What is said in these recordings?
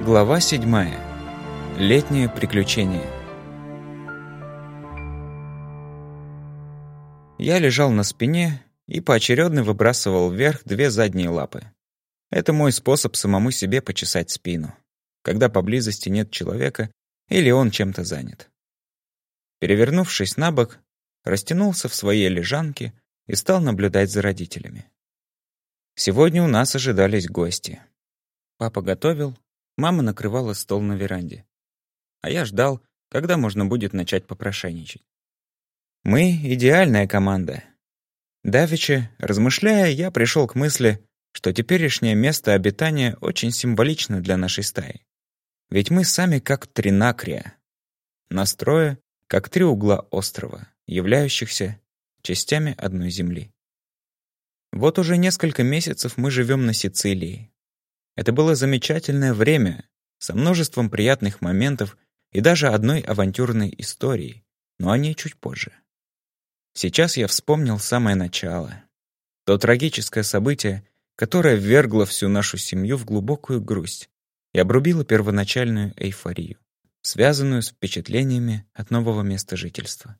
Глава седьмая. Летнее приключение. Я лежал на спине и поочередно выбрасывал вверх две задние лапы. Это мой способ самому себе почесать спину, когда поблизости нет человека или он чем-то занят. Перевернувшись на бок, растянулся в своей лежанке и стал наблюдать за родителями. Сегодня у нас ожидались гости. Папа готовил, мама накрывала стол на веранде. А я ждал, когда можно будет начать попрошайничать. Мы — идеальная команда. Давича, размышляя, я пришел к мысли, что теперешнее место обитания очень символично для нашей стаи. Ведь мы сами как тринакрия. Настроя, как три угла острова, являющихся частями одной земли. Вот уже несколько месяцев мы живем на Сицилии. Это было замечательное время, со множеством приятных моментов и даже одной авантюрной историей, но о ней чуть позже. Сейчас я вспомнил самое начало. То трагическое событие, которое ввергло всю нашу семью в глубокую грусть и обрубило первоначальную эйфорию, связанную с впечатлениями от нового места жительства.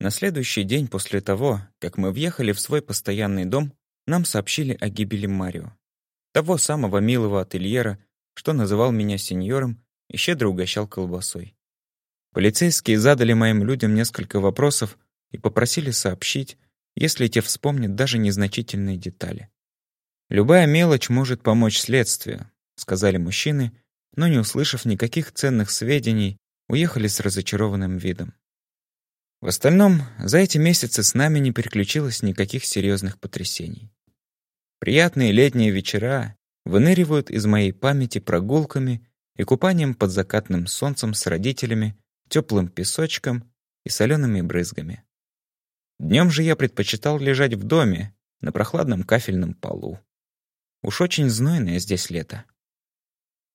На следующий день после того, как мы въехали в свой постоянный дом, нам сообщили о гибели Марио, того самого милого ательера, что называл меня сеньором и щедро угощал колбасой. Полицейские задали моим людям несколько вопросов и попросили сообщить, если те вспомнят даже незначительные детали. «Любая мелочь может помочь следствию», — сказали мужчины, но, не услышав никаких ценных сведений, уехали с разочарованным видом. В остальном, за эти месяцы с нами не переключилось никаких серьезных потрясений. Приятные летние вечера выныривают из моей памяти прогулками и купанием под закатным солнцем с родителями, теплым песочком и солеными брызгами. Днем же я предпочитал лежать в доме, на прохладном кафельном полу. Уж очень знойное здесь лето.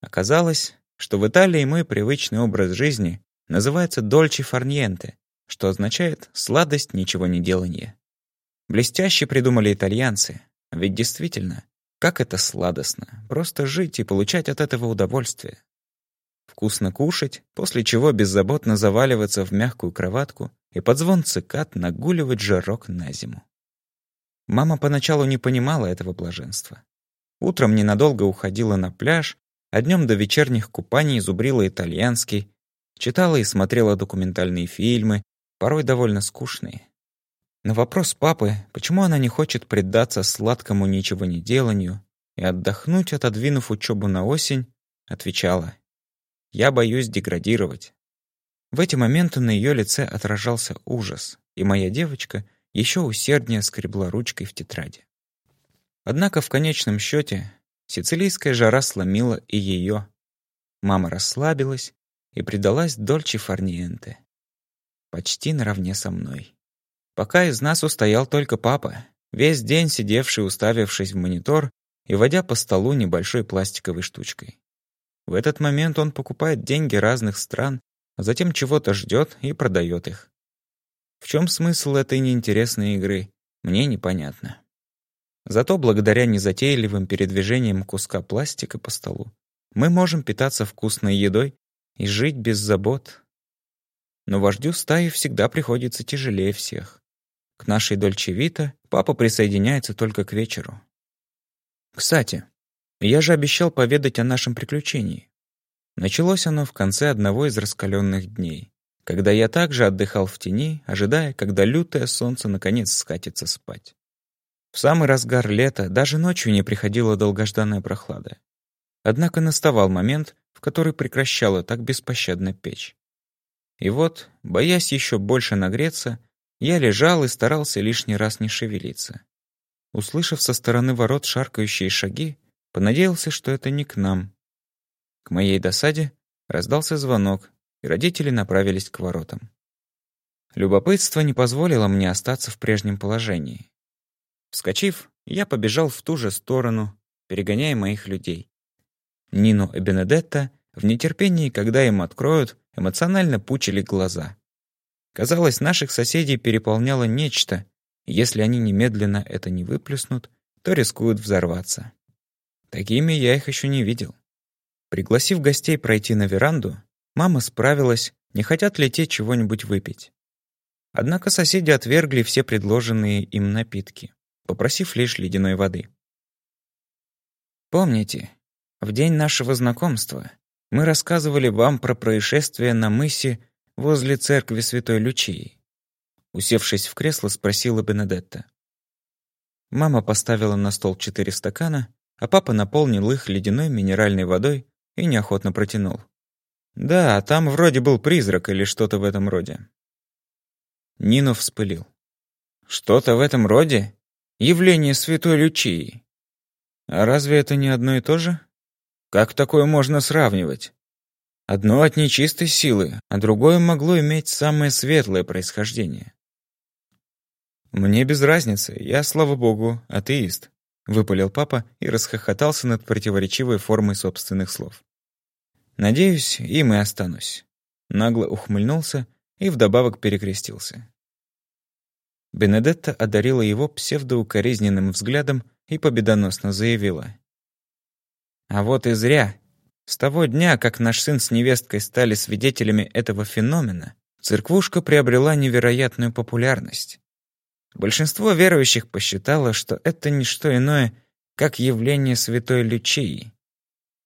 Оказалось, что в Италии мой привычный образ жизни называется «дольче фарниенте», что означает «сладость ничего не делания». Блестяще придумали итальянцы, ведь действительно, как это сладостно, просто жить и получать от этого удовольствие. Вкусно кушать, после чего беззаботно заваливаться в мягкую кроватку и под звон цикад нагуливать жирок на зиму. Мама поначалу не понимала этого блаженства. Утром ненадолго уходила на пляж, а днем до вечерних купаний зубрила итальянский, читала и смотрела документальные фильмы, порой довольно скучные. На вопрос папы, почему она не хочет предаться сладкому ничего не деланию и отдохнуть, отодвинув учебу на осень, отвечала «Я боюсь деградировать». В эти моменты на ее лице отражался ужас, и моя девочка еще усерднее скребла ручкой в тетради. Однако в конечном счете сицилийская жара сломила и ее. Мама расслабилась и предалась дольче фарниенте почти наравне со мной. Пока из нас устоял только папа, весь день сидевший, уставившись в монитор и водя по столу небольшой пластиковой штучкой. В этот момент он покупает деньги разных стран, а затем чего-то ждет и продает их. В чем смысл этой неинтересной игры, мне непонятно. Зато благодаря незатейливым передвижениям куска пластика по столу мы можем питаться вкусной едой и жить без забот, но вождю стаи всегда приходится тяжелее всех. К нашей Дольче Вита папа присоединяется только к вечеру. Кстати, я же обещал поведать о нашем приключении. Началось оно в конце одного из раскаленных дней, когда я также отдыхал в тени, ожидая, когда лютое солнце наконец скатится спать. В самый разгар лета даже ночью не приходила долгожданная прохлада. Однако наставал момент, в который прекращала так беспощадно печь. И вот, боясь еще больше нагреться, я лежал и старался лишний раз не шевелиться. Услышав со стороны ворот шаркающие шаги, понадеялся, что это не к нам. К моей досаде раздался звонок, и родители направились к воротам. Любопытство не позволило мне остаться в прежнем положении. Вскочив, я побежал в ту же сторону, перегоняя моих людей. Нину и Бенедетта в нетерпении, когда им откроют, эмоционально пучили глаза. Казалось, наших соседей переполняло нечто, если они немедленно это не выплеснут, то рискуют взорваться. Такими я их еще не видел. Пригласив гостей пройти на веранду, мама справилась, не хотят ли те чего-нибудь выпить. Однако соседи отвергли все предложенные им напитки, попросив лишь ледяной воды. «Помните, в день нашего знакомства мы рассказывали вам про происшествие на мысе возле церкви Святой Лючии?» Усевшись в кресло, спросила Бенедетта. Мама поставила на стол четыре стакана, а папа наполнил их ледяной минеральной водой и неохотно протянул. «Да, там вроде был призрак или что-то в этом роде». Нино вспылил. «Что-то в этом роде? Явление святой Лючии. А разве это не одно и то же? Как такое можно сравнивать? Одно от нечистой силы, а другое могло иметь самое светлое происхождение. «Мне без разницы, я, слава богу, атеист», — выпалил папа и расхохотался над противоречивой формой собственных слов. «Надеюсь, им и останусь». Нагло ухмыльнулся и вдобавок перекрестился. Бенедетта одарила его псевдоукоризненным взглядом и победоносно заявила. «А вот и зря. С того дня, как наш сын с невесткой стали свидетелями этого феномена, церквушка приобрела невероятную популярность. Большинство верующих посчитало, что это не что иное, как явление святой Лючии.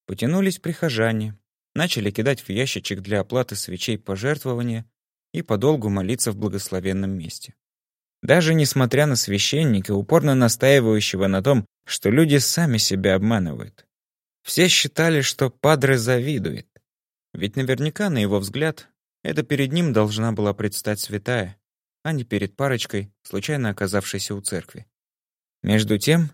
Потянулись прихожане, начали кидать в ящичек для оплаты свечей пожертвования и подолгу молиться в благословенном месте. Даже несмотря на священника, упорно настаивающего на том, что люди сами себя обманывают. Все считали, что Падре завидует. Ведь наверняка, на его взгляд, это перед ним должна была предстать святая а не перед парочкой, случайно оказавшейся у церкви. Между тем,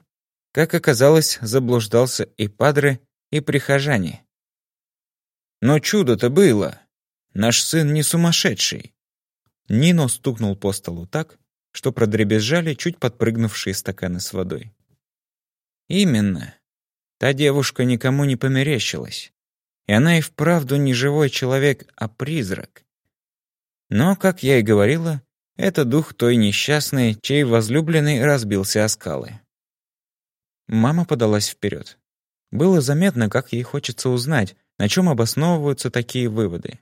как оказалось, заблуждался и падре, и прихожане. Но чудо-то было. Наш сын не сумасшедший. Нино стукнул по столу так, что продребезжали чуть подпрыгнувшие стаканы с водой. Именно. Та девушка никому не померещилась. И она и вправду не живой человек, а призрак. Но, как я и говорила, это дух той несчастной, чей возлюбленный разбился о скалы. Мама подалась вперед. Было заметно, как ей хочется узнать, на чем обосновываются такие выводы.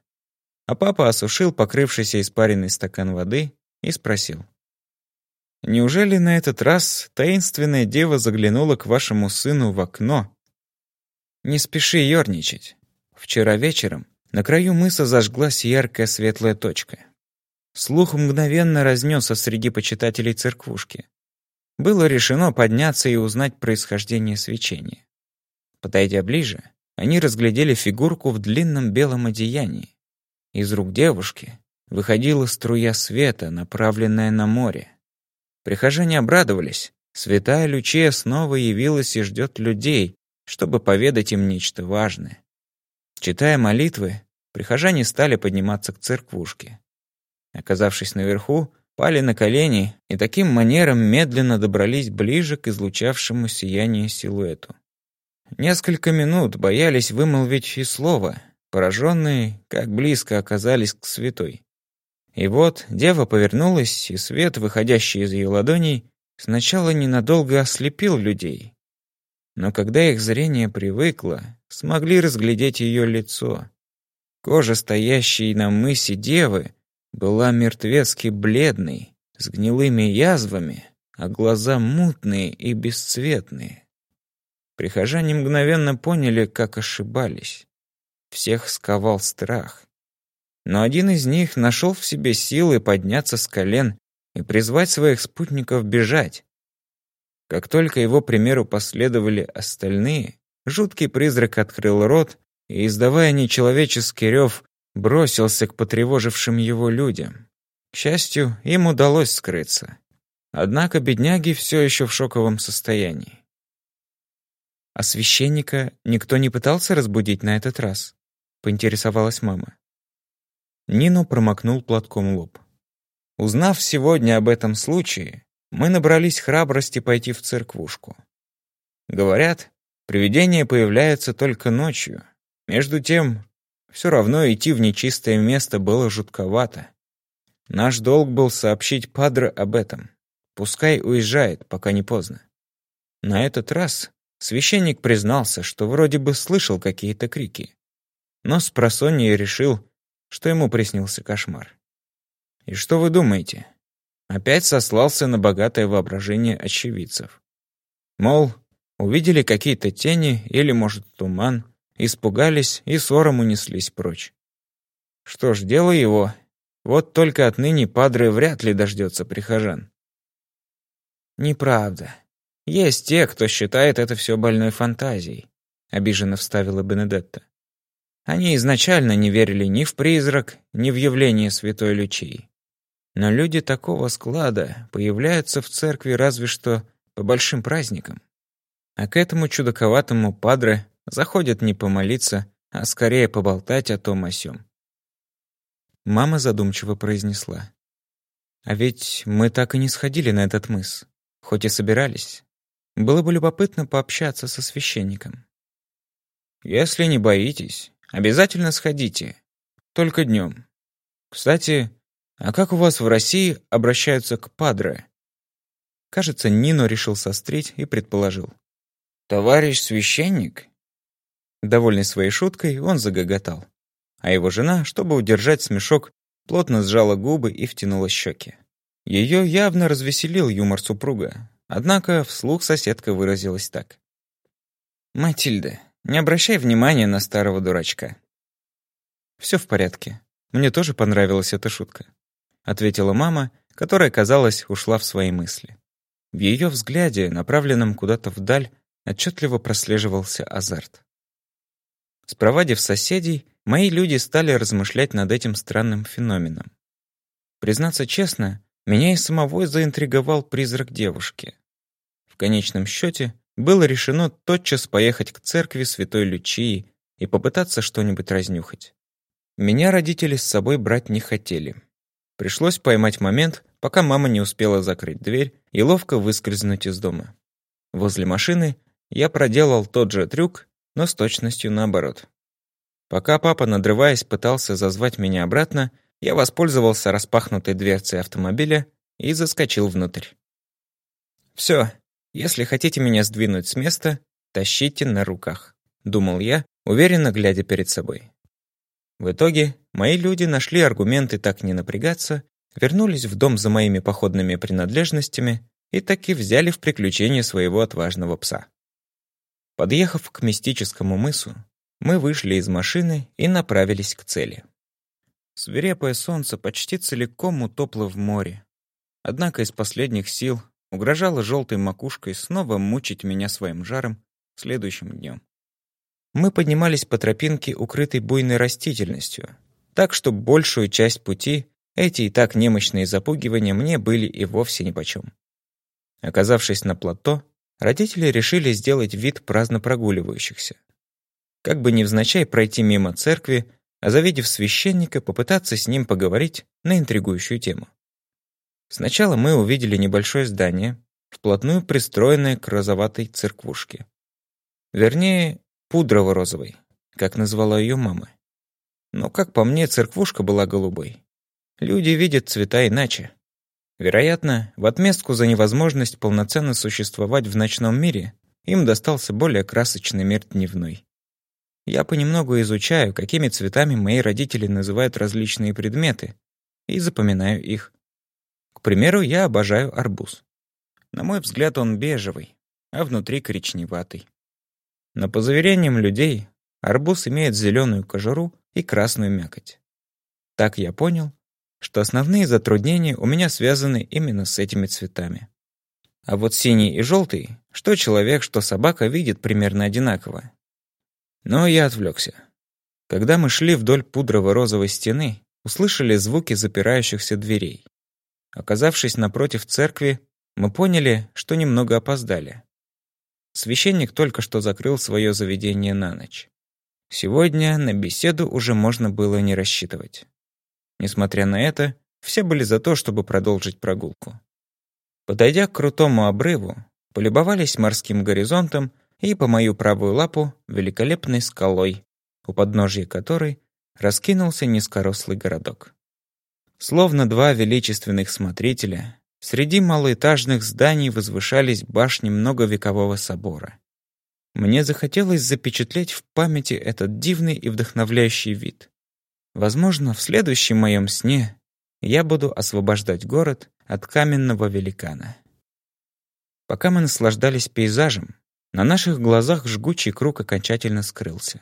А папа осушил покрывшийся испаренный стакан воды и спросил. «Неужели на этот раз таинственная дева заглянула к вашему сыну в окно?» «Не спеши ерничать. Вчера вечером на краю мыса зажглась яркая светлая точка. Слух мгновенно разнесся среди почитателей церквушки. Было решено подняться и узнать происхождение свечения. Подойдя ближе, они разглядели фигурку в длинном белом одеянии. Из рук девушки выходила струя света, направленная на море. Прихожане обрадовались. Святая Лючия снова явилась и ждет людей, чтобы поведать им нечто важное. Читая молитвы, прихожане стали подниматься к церквушке. Оказавшись наверху, пали на колени и таким манером медленно добрались ближе к излучавшему сияние силуэту. Несколько минут боялись вымолвить и слова, пораженные, как близко оказались к святой. И вот дева повернулась, и свет, выходящий из ее ладоней, сначала ненадолго ослепил людей. Но когда их зрение привыкло, смогли разглядеть ее лицо. Кожа, стоящей на мысе девы, была мертвецки бледной, с гнилыми язвами, а глаза мутные и бесцветные. Прихожане мгновенно поняли, как ошибались. Всех сковал страх. Но один из них нашел в себе силы подняться с колен и призвать своих спутников бежать. Как только его примеру последовали остальные, жуткий призрак открыл рот и, издавая нечеловеческий рев, бросился к потревожившим его людям. К счастью, им удалось скрыться. Однако бедняги все еще в шоковом состоянии. «А священника никто не пытался разбудить на этот раз?» — поинтересовалась мама. Нину промокнул платком лоб. Узнав сегодня об этом случае, мы набрались храбрости пойти в церквушку. Говорят, привидения появляются только ночью. Между тем, все равно идти в нечистое место было жутковато. Наш долг был сообщить Падре об этом. Пускай уезжает, пока не поздно. На этот раз священник признался, что вроде бы слышал какие-то крики. Но с просонья решил, что ему приснился кошмар. И что вы думаете? Опять сослался на богатое воображение очевидцев. Мол, увидели какие-то тени или, может, туман, испугались и ссором унеслись прочь. Что ж, дело его. Вот только отныне Падре вряд ли дождется прихожан. «Неправда. Есть те, кто считает это все больной фантазией», — обиженно вставила Бенедетта. Они изначально не верили ни в призрак, ни в явление Святой Лючии. Но люди такого склада появляются в церкви разве что по большим праздникам. А к этому чудаковатому падре заходят не помолиться, а скорее поболтать о том о сём. Мама задумчиво произнесла. «А ведь мы так и не сходили на этот мыс, хоть и собирались. Было бы любопытно пообщаться со священником». «Если не боитесь, обязательно сходите. Только днем. Кстати, а как у вас в России обращаются к падре? Кажется, Нино решил сострить и предположил. «Товарищ священник?» Довольный своей шуткой, он загоготал. А его жена, чтобы удержать смешок, плотно сжала губы и втянула щеки. Ее явно развеселил юмор супруга, однако вслух соседка выразилась так. «Матильда, не обращай внимания на старого дурачка». Все в порядке. Мне тоже понравилась эта шутка ответила мама, которая, казалось, ушла в свои мысли. В ее взгляде, направленном куда-то вдаль, отчетливо прослеживался азарт. Спровадив соседей, мои люди стали размышлять над этим странным феноменом. Признаться честно, меня и самого заинтриговал призрак девушки. В конечном счете было решено тотчас поехать к церкви Святой Лючии и попытаться что-нибудь разнюхать. Меня родители с собой брать не хотели. Пришлось поймать момент, пока мама не успела закрыть дверь и ловко выскользнуть из дома. Возле машины я проделал тот же трюк, но с точностью наоборот. Пока папа, надрываясь, пытался зазвать меня обратно, я воспользовался распахнутой дверцей автомобиля и заскочил внутрь. «Все, если хотите меня сдвинуть с места, тащите на руках», — думал я, уверенно глядя перед собой. В итоге мои люди нашли аргументы так не напрягаться, вернулись в дом за моими походными принадлежностями и таки взяли в приключение своего отважного пса. Подъехав к мистическому мысу, мы вышли из машины и направились к цели. Свирепое солнце почти целиком утопло в море. Однако из последних сил угрожало желтой макушкой снова мучить меня своим жаром следующим днем мы поднимались по тропинке, укрытой буйной растительностью, так что большую часть пути эти и так немощные запугивания мне были и вовсе нипочем. Оказавшись на плато, родители решили сделать вид праздно прогуливающихся. Как бы невзначай пройти мимо церкви, а завидев священника, попытаться с ним поговорить на интригующую тему. Сначала мы увидели небольшое здание, вплотную пристроенное к розоватой церквушке. Вернее, пудрово-розовой, как назвала ее мама. Но, как по мне, церквушка была голубой. Люди видят цвета иначе. Вероятно, в отместку за невозможность полноценно существовать в ночном мире им достался более красочный мир дневной. Я понемногу изучаю, какими цветами мои родители называют различные предметы, и запоминаю их. Примеру, я обожаю арбуз. На мой взгляд, он бежевый, а внутри коричневатый. Но по заверениям людей, арбуз имеет зеленую кожуру и красную мякоть. Так я понял, что основные затруднения у меня связаны именно с этими цветами. А вот синий и желтый, что человек, что собака видят примерно одинаково. Но я отвлекся. Когда мы шли вдоль пудрово-розовой стены, услышали звуки запирающихся дверей. Оказавшись напротив церкви, мы поняли, что немного опоздали. Священник только что закрыл свое заведение на ночь. Сегодня на беседу уже можно было не рассчитывать. Несмотря на это, все были за то, чтобы продолжить прогулку. Подойдя к крутому обрыву, полюбовались морским горизонтом и по мою правую лапу великолепной скалой, у подножья которой раскинулся низкорослый городок. Словно два величественных смотрителя, Среди малоэтажных зданий возвышались башни многовекового собора. Мне захотелось запечатлеть в памяти этот дивный и вдохновляющий вид. Возможно, в следующем моем сне я буду освобождать город от каменного великана. Пока мы наслаждались пейзажем, на наших глазах жгучий круг окончательно скрылся.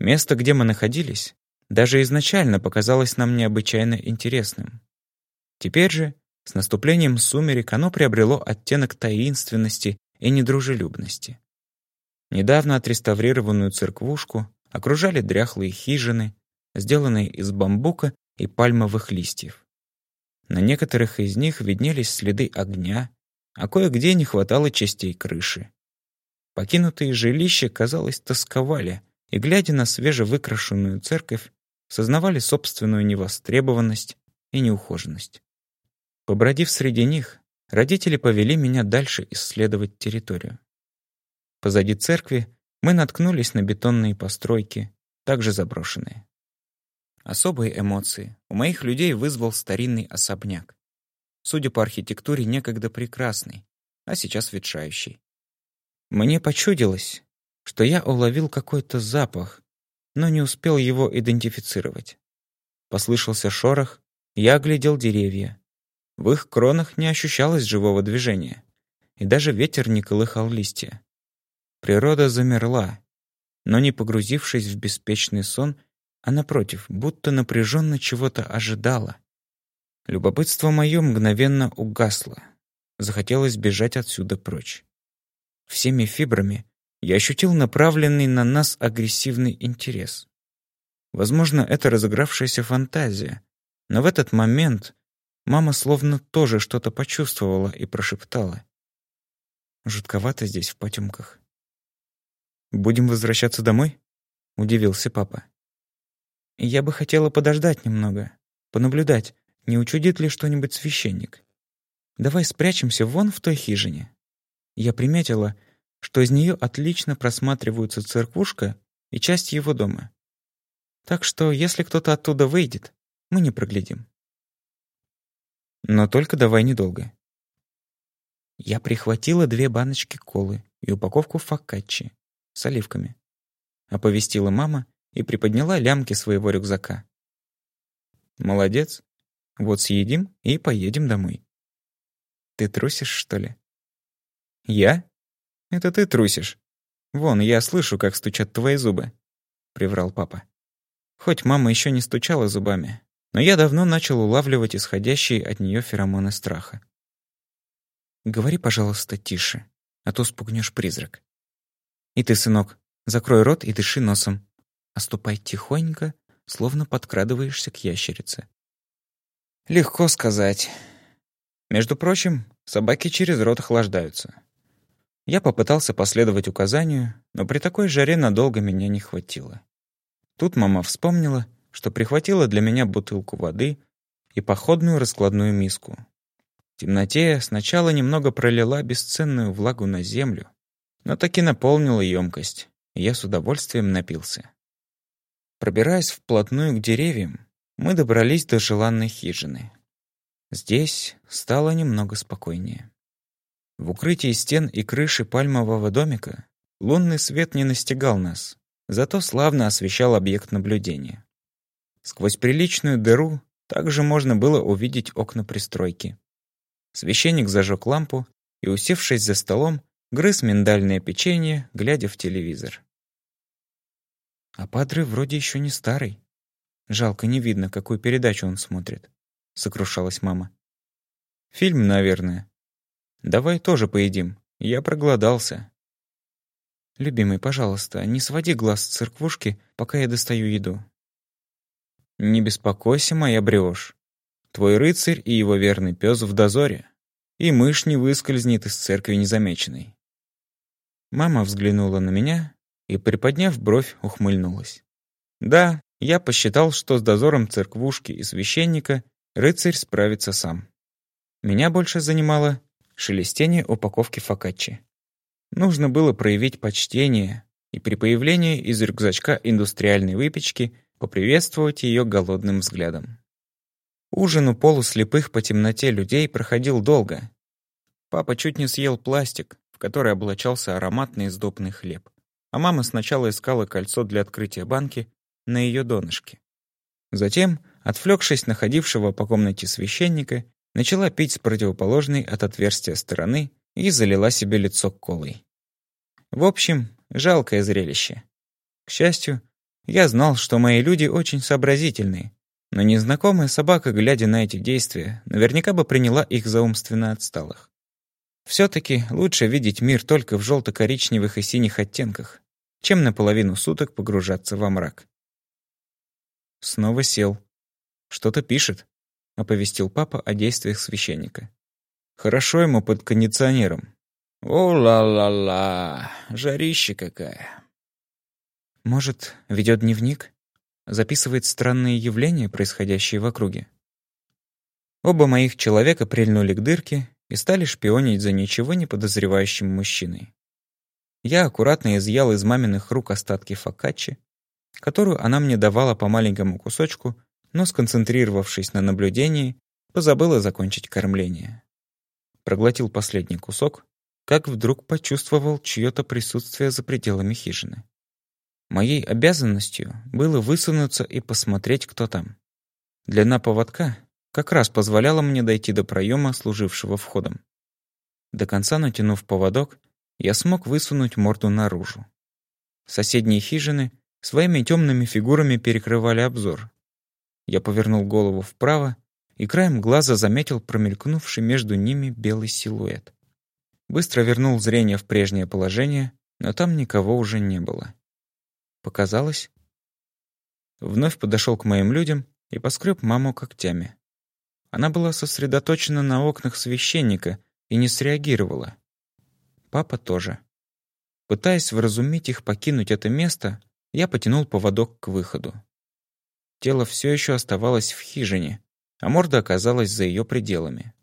Место, где мы находились, даже изначально показалось нам необычайно интересным. Теперь же, с наступлением сумерек, оно приобрело оттенок таинственности и недружелюбности. Недавно отреставрированную церквушку окружали дряхлые хижины, сделанные из бамбука и пальмовых листьев. На некоторых из них виднелись следы огня, а кое-где не хватало частей крыши. Покинутые жилища, казалось, тосковали, и, глядя на свежевыкрашенную церковь, сознавали собственную невостребованность и неухоженность. Побродив среди них, родители повели меня дальше исследовать территорию. Позади церкви мы наткнулись на бетонные постройки, также заброшенные. Особые эмоции у моих людей вызвал старинный особняк. Судя по архитектуре, некогда прекрасный, а сейчас ветшающий. Мне почудилось, что я уловил какой-то запах, но не успел его идентифицировать. Послышался шорох, я оглядел деревья. В их кронах не ощущалось живого движения, и даже ветер не колыхал листья. Природа замерла, но не погрузившись в беспечный сон, а напротив, будто напряженно чего-то ожидала. Любопытство мое мгновенно угасло. Захотелось бежать отсюда прочь. Всеми фибрами я ощутил направленный на нас агрессивный интерес. Возможно, это разыгравшаяся фантазия, но в этот момент мама словно тоже что-то почувствовала и прошептала. Жутковато здесь в потемках. «Будем возвращаться домой?» — удивился папа. «Я бы хотела подождать немного, понаблюдать, не учудит ли что-нибудь священник. Давай спрячемся вон в той хижине». Я приметила, что из нее отлично просматриваются церквушка и часть его дома. Так что, если кто-то оттуда выйдет, мы не проглядим. Но только давай недолго. Я прихватила две баночки колы и упаковку фокаччи с оливками. Оповестила мама и приподняла лямки своего рюкзака. Молодец. Вот съедим и поедем домой. Ты трусишь, что ли? Я? «Это ты трусишь. Вон, я слышу, как стучат твои зубы», — приврал папа. Хоть мама еще не стучала зубами, но я давно начал улавливать исходящие от нее феромоны страха. «Говори, пожалуйста, тише, а то спугнешь призрак. И ты, сынок, закрой рот и дыши носом. А тихонько, словно подкрадываешься к ящерице». Легко сказать. Между прочим, собаки через рот охлаждаются. Я попытался последовать указанию, но при такой жаре надолго меня не хватило. Тут мама вспомнила, что прихватила для меня бутылку воды и походную раскладную миску. В темноте сначала немного пролила бесценную влагу на землю, но таки наполнила емкость, и я с удовольствием напился. Пробираясь вплотную к деревьям, мы добрались до желанной хижины. Здесь стало немного спокойнее. В укрытии стен и крыши пальмового домика лунный свет не настигал нас, зато славно освещал объект наблюдения. Сквозь приличную дыру также можно было увидеть окна пристройки. Священник зажег лампу и, усевшись за столом, грыз миндальное печенье, глядя в телевизор. А Падре вроде еще не старый. Жалко, не видно, какую передачу он смотрит, — сокрушалась мама. Фильм, наверное, Давай тоже поедим. Я проголодался. Любимый, пожалуйста, не своди глаз с церквушки, пока я достаю еду. Не беспокойся, моя брешь. Твой рыцарь и его верный пес в дозоре. И мышь не выскользнет из церкви незамеченной. Мама взглянула на меня и, приподняв бровь, ухмыльнулась. Да, я посчитал, что с дозором церквушки и священника рыцарь справится сам. Меня больше занимало, шелестение упаковки фокаччи. Нужно было проявить почтение и при появлении из рюкзачка индустриальной выпечки поприветствовать ее голодным взглядом. Ужин у полуслепых по темноте людей проходил долго. Папа чуть не съел пластик, в который облачался ароматный сдобный хлеб. а мама сначала искала кольцо для открытия банки на ее донышке. Затем, отвлекшись находившего по комнате священника, начала пить с противоположной от отверстия стороны и залила себе лицо колой. В общем, жалкое зрелище. К счастью, я знал, что мои люди очень сообразительные, но незнакомая собака, глядя на эти действия, наверняка бы приняла их за умственно отсталых. все таки лучше видеть мир только в желто коричневых и синих оттенках, чем наполовину суток погружаться во мрак. Снова сел. Что-то пишет, оповестил папа о действиях священника. Хорошо ему под кондиционером. О-ла-ла-ла, жарище какая. Может, ведет дневник? Записывает странные явления, происходящие в округе? Оба моих человека прильнули к дырке и стали шпионить за ничего не подозревающим мужчиной. Я аккуратно изъял из маминых рук остатки фокаччи, которую она мне давала по маленькому кусочку, но, сконцентрировавшись на наблюдении, позабыла закончить кормление. Проглотил последний кусок, как вдруг почувствовал чье-то присутствие за пределами хижины. Моей обязанностью было высунуться и посмотреть, кто там. Длина поводка как раз позволяла мне дойти до проема, служившего входом. До конца натянув поводок, я смог высунуть морду наружу. Соседние хижины своими темными фигурами перекрывали обзор. Я повернул голову вправо и краем глаза заметил промелькнувший между ними белый силуэт. Быстро вернул зрение в прежнее положение, но там никого уже не было. Показалось? Вновь подошел к моим людям и поскреб маму когтями. Она была сосредоточена на окнах священника и не среагировала. Папа тоже. Пытаясь вразумить их покинуть это место, я потянул поводок к выходу. Тело все еще оставалось в хижине, а морда оказалась за ее пределами.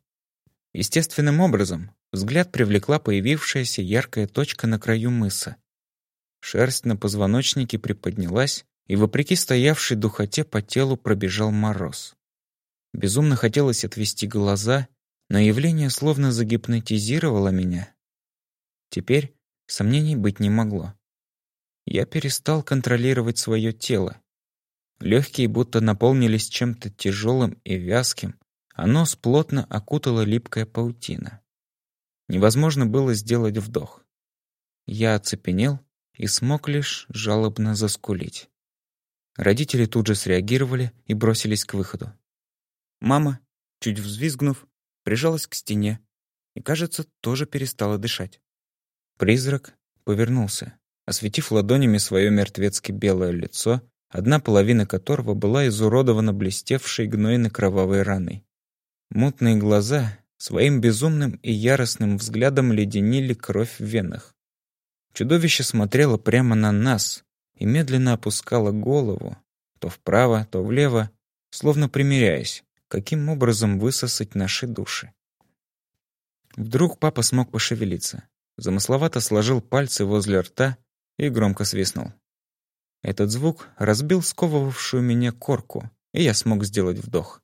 Естественным образом взгляд привлекла появившаяся яркая точка на краю мыса. Шерсть на позвоночнике приподнялась, и, вопреки стоявшей духоте, по телу пробежал мороз. Безумно хотелось отвести глаза, но явление словно загипнотизировало меня. Теперь сомнений быть не могло. Я перестал контролировать свое тело. Легкие будто наполнились чем-то тяжелым и вязким, а нос плотно окутала липкая паутина. Невозможно было сделать вдох. Я оцепенел и смог лишь жалобно заскулить. Родители тут же среагировали и бросились к выходу. Мама, чуть взвизгнув, прижалась к стене и, кажется, тоже перестала дышать. Призрак повернулся, осветив ладонями свое мертвецки белое лицо, одна половина которого была изуродована блестевшей гнойно-кровавой раной. Мутные глаза своим безумным и яростным взглядом леденили кровь в венах. Чудовище смотрело прямо на нас и медленно опускало голову, то вправо, то влево, словно примиряясь, каким образом высосать наши души. Вдруг папа смог пошевелиться замысловато сложил пальцы возле рта и громко свистнул. Этот звук разбил сковывавшую меня корку, и я смог сделать вдох.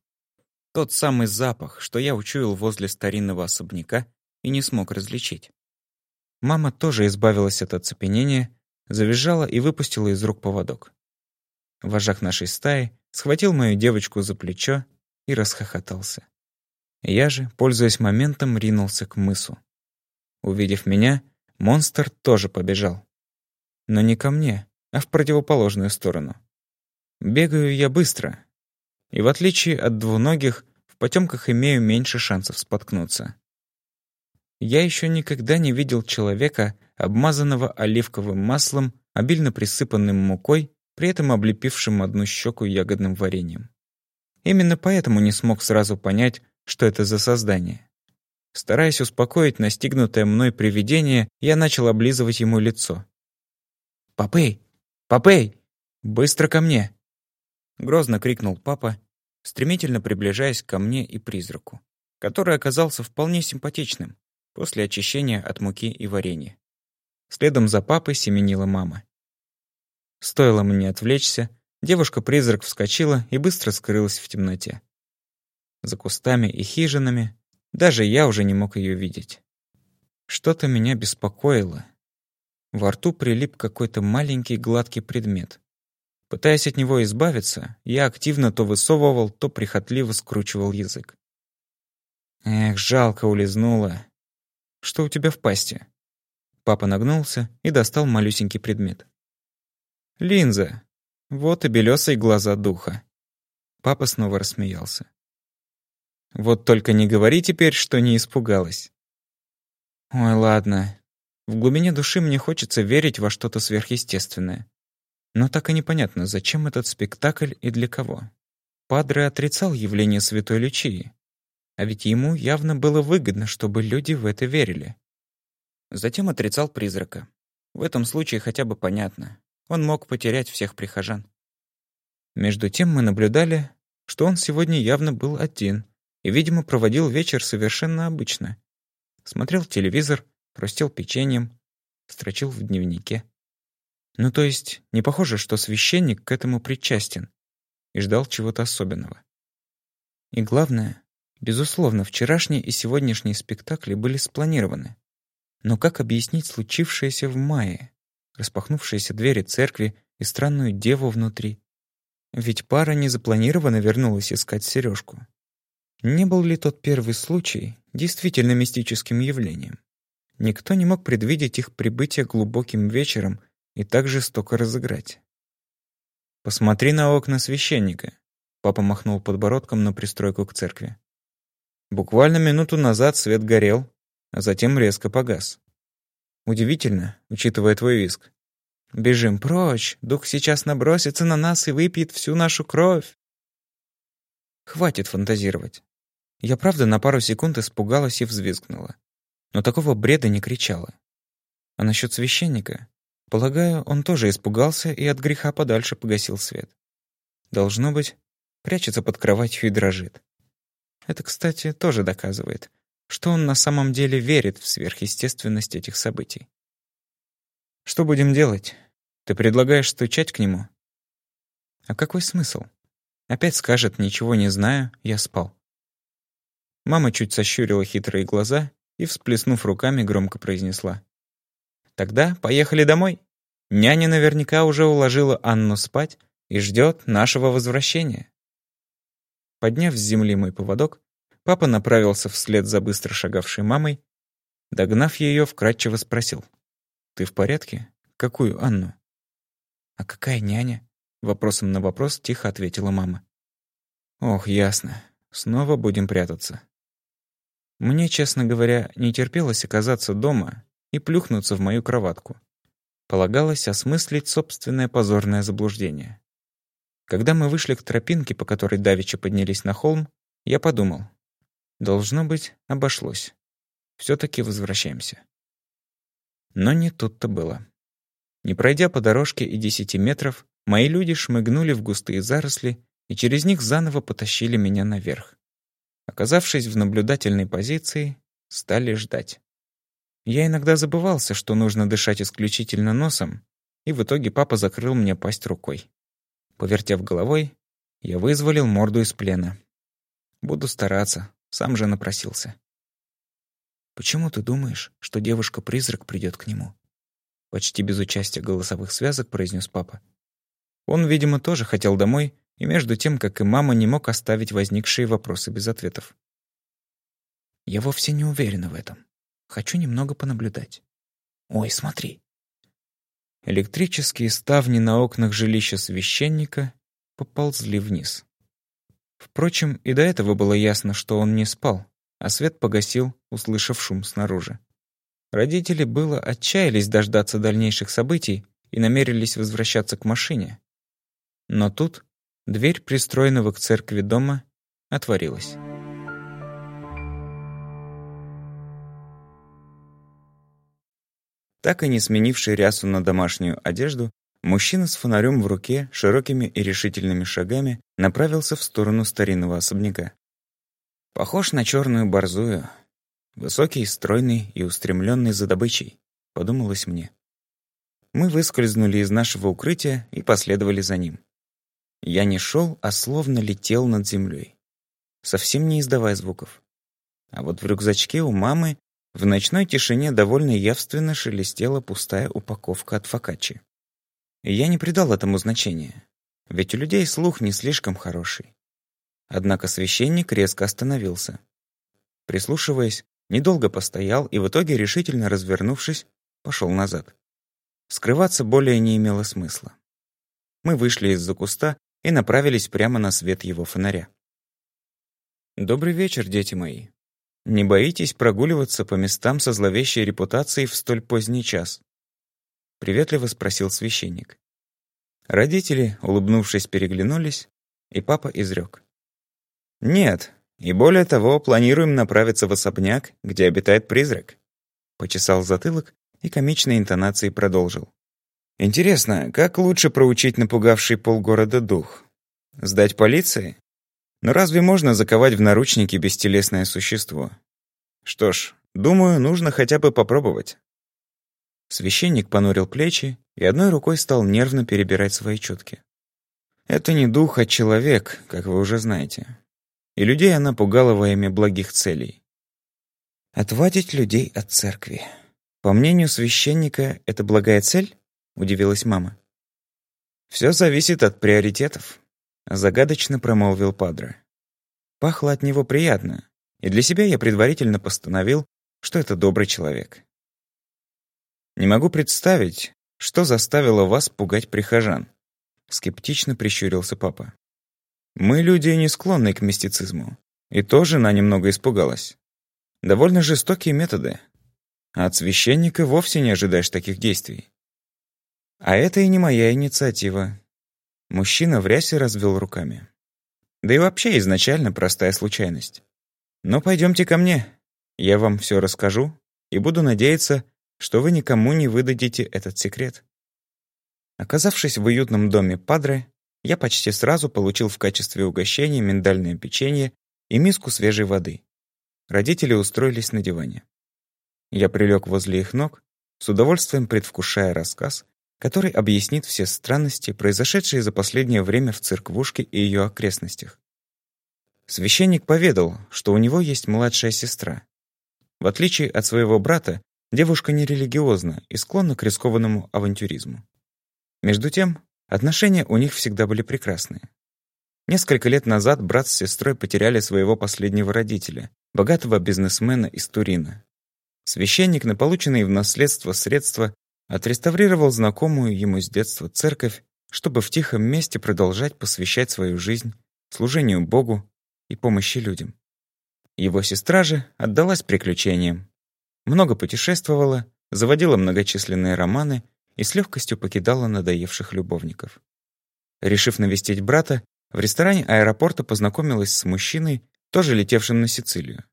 Тот самый запах, что я учуял возле старинного особняка и не смог различить. Мама тоже избавилась от оцепенения, завизжала и выпустила из рук поводок. Вожак нашей стаи схватил мою девочку за плечо и расхохотался. Я же, пользуясь моментом, ринулся к мысу. Увидев меня, монстр тоже побежал. Но не ко мне, а в противоположную сторону. Бегаю я быстро. И в отличие от двуногих, в потемках имею меньше шансов споткнуться. Я еще никогда не видел человека, обмазанного оливковым маслом, обильно присыпанным мукой, при этом облепившим одну щеку ягодным вареньем. Именно поэтому не смог сразу понять, что это за создание. Стараясь успокоить настигнутое мной привидение, я начал облизывать ему лицо. «Папэй! Папэй! Быстро ко мне!» Грозно крикнул папа, стремительно приближаясь ко мне и призраку, который оказался вполне симпатичным после очищения от муки и варенья. Следом за папой семенила мама. Стоило мне отвлечься, девушка-призрак вскочила и быстро скрылась в темноте. За кустами и хижинами даже я уже не мог ее видеть. Что-то меня беспокоило. Во рту прилип какой-то маленький гладкий предмет. Пытаясь от него избавиться, я активно то высовывал, то прихотливо скручивал язык. Эх, жалко улизнула. Что у тебя в пасти? Папа нагнулся и достал малюсенький предмет. Линза. Вот и белесые глаза духа. Папа снова рассмеялся. Вот только не говори теперь, что не испугалась. Ой, ладно. В глубине души мне хочется верить во что-то сверхъестественное. Но так и непонятно, зачем этот спектакль и для кого. Падре отрицал явление Святой Лючии. А ведь ему явно было выгодно, чтобы люди в это верили. Затем отрицал призрака. В этом случае хотя бы понятно. Он мог потерять всех прихожан. Между тем мы наблюдали, что он сегодня явно был один и, видимо, проводил вечер совершенно обычно. Смотрел телевизор, хрустел печеньем, строчил в дневнике. Ну, то есть, не похоже, что священник к этому причастен и ждал чего-то особенного. И главное, безусловно, вчерашний и сегодняшний спектакли были спланированы. Но как объяснить случившееся в мае? Распахнувшиеся двери церкви и странную деву внутри. Ведь пара незапланированно вернулась искать сережку. Не был ли тот первый случай действительно мистическим явлением? Никто не мог предвидеть их прибытие глубоким вечером и так жестоко разыграть. «Посмотри на окна священника», — папа махнул подбородком на пристройку к церкви. Буквально минуту назад свет горел, а затем резко погас. Удивительно, учитывая твой виск. «Бежим прочь, дух сейчас набросится на нас и выпьет всю нашу кровь!» Хватит фантазировать. Я правда на пару секунд испугалась и взвизгнула. Но такого бреда не кричала. А насчет священника? Полагаю, он тоже испугался и от греха подальше погасил свет. Должно быть, прячется под кроватью и дрожит. Это, кстати, тоже доказывает, что он на самом деле верит в сверхъестественность этих событий. Что будем делать? Ты предлагаешь стучать к нему? А какой смысл? Опять скажет «ничего не знаю, я спал». Мама чуть сощурила хитрые глаза и, всплеснув руками, громко произнесла. Тогда поехали домой. Няня наверняка уже уложила Анну спать и ждет нашего возвращения. Подняв с земли мой поводок, папа направился вслед за быстро шагавшей мамой. Догнав ее, вкратчиво спросил. «Ты в порядке? Какую Анну?» «А какая няня?» Вопросом на вопрос тихо ответила мама. «Ох, ясно. Снова будем прятаться». Мне, честно говоря, не терпелось оказаться дома и плюхнуться в мою кроватку. Полагалось осмыслить собственное позорное заблуждение. Когда мы вышли к тропинке, по которой давеча поднялись на холм, я подумал. Должно быть, обошлось. все таки возвращаемся. Но не тут-то было. Не пройдя по дорожке и десяти метров, мои люди шмыгнули в густые заросли и через них заново потащили меня наверх. Оказавшись в наблюдательной позиции, стали ждать. Я иногда забывался, что нужно дышать исключительно носом, и в итоге папа закрыл мне пасть рукой. Повертев головой, я вызволил морду из плена. Буду стараться, сам же напросился. «Почему ты думаешь, что девушка-призрак придет к нему?» Почти без участия голосовых связок произнес папа. Он, видимо, тоже хотел домой, и между тем, как и мама, не мог оставить возникшие вопросы без ответов. «Я вовсе не уверена в этом. Хочу немного понаблюдать. Ой, смотри. Электрические ставни на окнах жилища священника поползли вниз. Впрочем, и до этого было ясно, что он не спал, а свет погасил, услышав шум снаружи. Родители было отчаялись дождаться дальнейших событий и намерились возвращаться к машине. Но тут дверь пристроенного к церкви дома отворилась. Так и не сменивший рясу на домашнюю одежду, мужчина с фонарем в руке широкими и решительными шагами направился в сторону старинного особняка. Похож на черную борзую. Высокий, стройный и устремленный за добычей, подумалось мне. Мы выскользнули из нашего укрытия и последовали за ним. Я не шел, а словно летел над землей, совсем не издавая звуков. А вот в рюкзачке у мамы в ночной тишине довольно явственно шелестела пустая упаковка от фокаччи. Я не придал этому значения, ведь у людей слух не слишком хороший. Однако священник резко остановился. Прислушиваясь, недолго постоял и в итоге, решительно развернувшись, пошел назад. Скрываться более не имело смысла. Мы вышли из-за куста и направились прямо на свет его фонаря. «Добрый вечер, дети мои. Не боитесь прогуливаться по местам со зловещей репутацией в столь поздний час?» Приветливо спросил священник. Родители, улыбнувшись, переглянулись, и папа изрек. «Нет, и более того, планируем направиться в особняк, где обитает призрак». Почесал затылок и комичной интонацией продолжил. «Интересно, как лучше проучить напугавший полгорода дух? Сдать полиции? Но разве можно заковать в наручники бестелесное существо? Что ж, думаю, нужно хотя бы попробовать». Священник понурил плечи и одной рукой стал нервно перебирать свои четки. «Это не дух, а человек, как вы уже знаете. И людей она пугала во имя благих целей. Отвадить людей от церкви. По мнению священника, это благая цель?» — удивилась мама. «Все зависит от приоритетов», — загадочно промолвил Падре. Пахло от него приятно, и для себя я предварительно постановил, что это добрый человек. Не могу представить, что заставило вас пугать прихожан. Скептично прищурился папа. Мы люди не склонны к мистицизму. И то жена немного испугалась. Довольно жестокие методы. А от священника вовсе не ожидаешь таких действий. А это и не моя инициатива. Мужчина в рясе развел руками. Да и вообще изначально простая случайность. Но пойдемте ко мне. Я вам все расскажу и буду надеяться, что вы никому не выдадите этот секрет. Оказавшись в уютном доме Падре, я почти сразу получил в качестве угощения миндальное печенье и миску свежей воды. Родители устроились на диване. Я прилег возле их ног, с удовольствием предвкушая рассказ, который объяснит все странности, произошедшие за последнее время в церквушке и ее окрестностях. Священник поведал, что у него есть младшая сестра. В отличие от своего брата, Девушка нерелигиозна и склонна к рискованному авантюризму. Между тем, отношения у них всегда были прекрасные. Несколько лет назад брат с сестрой потеряли своего последнего родителя, богатого бизнесмена из Турина. Священник на полученные в наследство средства отреставрировал знакомую ему с детства церковь, чтобы в тихом месте продолжать посвящать свою жизнь служению Богу и помощи людям. Его сестра же отдалась приключениям, много путешествовала, заводила многочисленные романы и с легкостью покидала надоевших любовников. Решив навестить брата, в ресторане аэропорта познакомилась с мужчиной, тоже летевшим на Сицилию.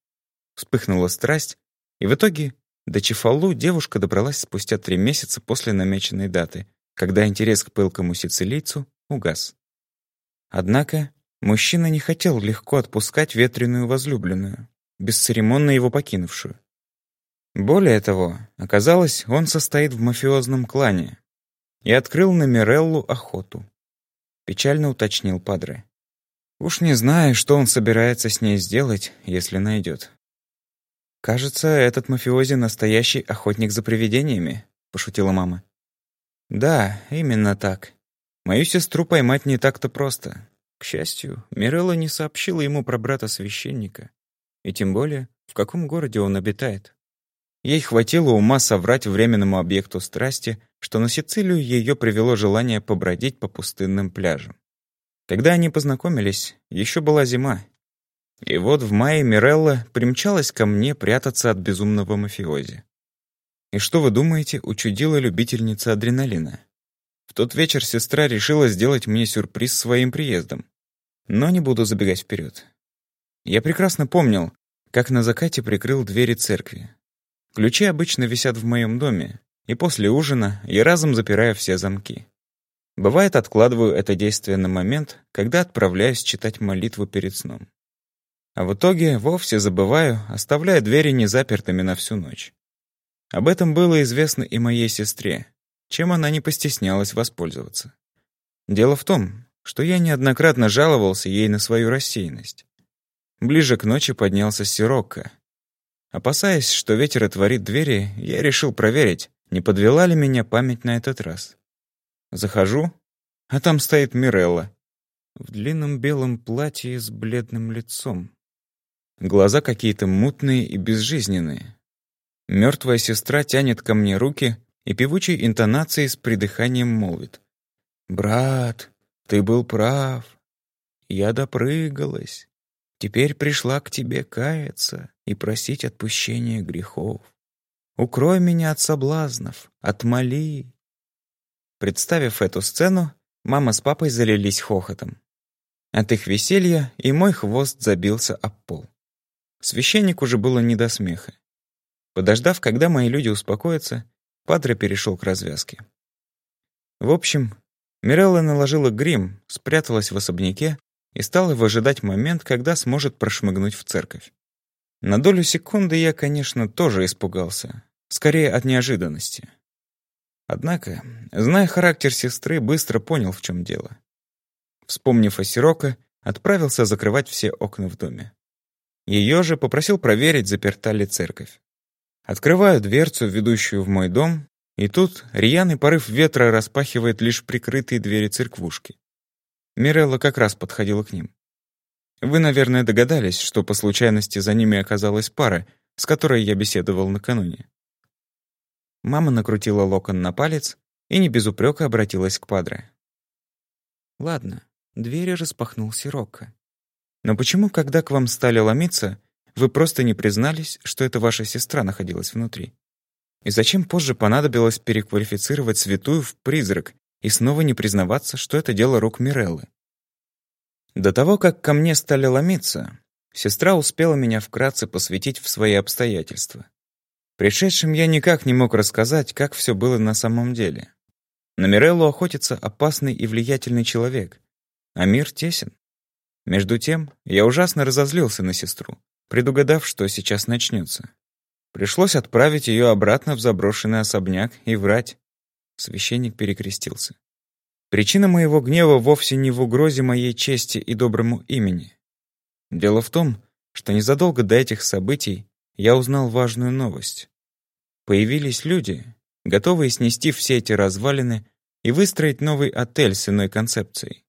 Вспыхнула страсть, и в итоге до Чефалу девушка добралась спустя три месяца после намеченной даты, когда интерес к пылкому сицилийцу угас. Однако мужчина не хотел легко отпускать ветреную возлюбленную, бесцеремонно его покинувшую. Более того, оказалось, он состоит в мафиозном клане и открыл на Миреллу охоту. Печально уточнил Падре. Уж не знаю, что он собирается с ней сделать, если найдет. «Кажется, этот мафиози настоящий охотник за привидениями», — пошутила мама. «Да, именно так. Мою сестру поймать не так-то просто. К счастью, Мирелла не сообщила ему про брата священника. И тем более, в каком городе он обитает. Ей хватило ума соврать временному объекту страсти, что на Сицилию ее привело желание побродить по пустынным пляжам. Когда они познакомились, еще была зима. И вот в мае Мирелла примчалась ко мне прятаться от безумного мафиози. И что вы думаете, учудила любительница адреналина? В тот вечер сестра решила сделать мне сюрприз своим приездом. Но не буду забегать вперед. Я прекрасно помнил, как на закате прикрыл двери церкви, Ключи обычно висят в моем доме, и после ужина я разом запираю все замки. Бывает, откладываю это действие на момент, когда отправляюсь читать молитву перед сном. А в итоге вовсе забываю, оставляя двери незапертыми на всю ночь. Об этом было известно и моей сестре, чем она не постеснялась воспользоваться. Дело в том, что я неоднократно жаловался ей на свою рассеянность. Ближе к ночи поднялся Сирокко, Опасаясь, что ветер отворит двери, я решил проверить, не подвела ли меня память на этот раз. Захожу, а там стоит Мирелла. В длинном белом платье с бледным лицом. Глаза какие-то мутные и безжизненные. Мертвая сестра тянет ко мне руки и певучей интонацией с придыханием молвит. «Брат, ты был прав. Я допрыгалась. Теперь пришла к тебе каяться и просить отпущения грехов. Укрой меня от соблазнов, отмоли. Представив эту сцену, мама с папой залились хохотом. От их веселья и мой хвост забился об пол. Священник уже было не до смеха. Подождав, когда мои люди успокоятся, Падре перешел к развязке. В общем, Мирелла наложила грим, спряталась в особняке и стала выжидать момент, когда сможет прошмыгнуть в церковь. На долю секунды я, конечно, тоже испугался. Скорее от неожиданности. Однако, зная характер сестры, быстро понял, в чем дело. Вспомнив о Сироко, отправился закрывать все окна в доме. Ее же попросил проверить, заперта ли церковь. Открываю дверцу, ведущую в мой дом, и тут рьяный порыв ветра распахивает лишь прикрытые двери церквушки. Мирелла как раз подходила к ним. Вы, наверное, догадались, что по случайности за ними оказалась пара, с которой я беседовал накануне. Мама накрутила локон на палец и не без упрека обратилась к Падре. «Ладно, двери распахнул Сирокко. Но почему, когда к вам стали ломиться, вы просто не признались, что это ваша сестра находилась внутри? И зачем позже понадобилось переквалифицировать святую в призрак и снова не признаваться, что это дело рук Миреллы. До того, как ко мне стали ломиться, сестра успела меня вкратце посвятить в свои обстоятельства. Пришедшим я никак не мог рассказать, как все было на самом деле. На Миреллу охотится опасный и влиятельный человек, а мир тесен. Между тем, я ужасно разозлился на сестру, предугадав, что сейчас начнется. Пришлось отправить ее обратно в заброшенный особняк и врать. Священник перекрестился. Причина моего гнева вовсе не в угрозе моей чести и доброму имени. Дело в том, что незадолго до этих событий я узнал важную новость. Появились люди, готовые снести все эти развалины и выстроить новый отель с иной концепцией.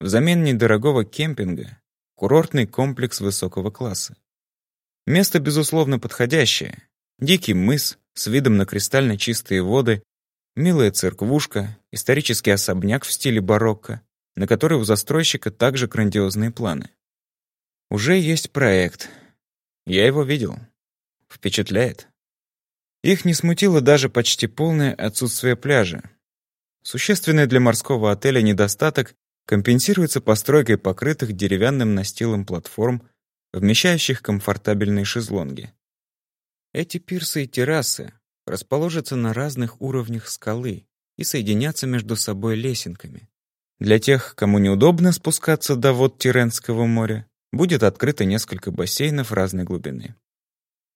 Взамен недорогого кемпинга — курортный комплекс высокого класса. Место, безусловно, подходящее. Дикий мыс с видом на кристально чистые воды Милая церквушка, исторический особняк в стиле барокко, на который у застройщика также грандиозные планы. Уже есть проект. Я его видел. Впечатляет. Их не смутило даже почти полное отсутствие пляжа. Существенный для морского отеля недостаток компенсируется постройкой покрытых деревянным настилом платформ, вмещающих комфортабельные шезлонги. Эти пирсы и террасы расположатся на разных уровнях скалы и соединятся между собой лесенками. Для тех, кому неудобно спускаться до вод Тиренского моря, будет открыто несколько бассейнов разной глубины.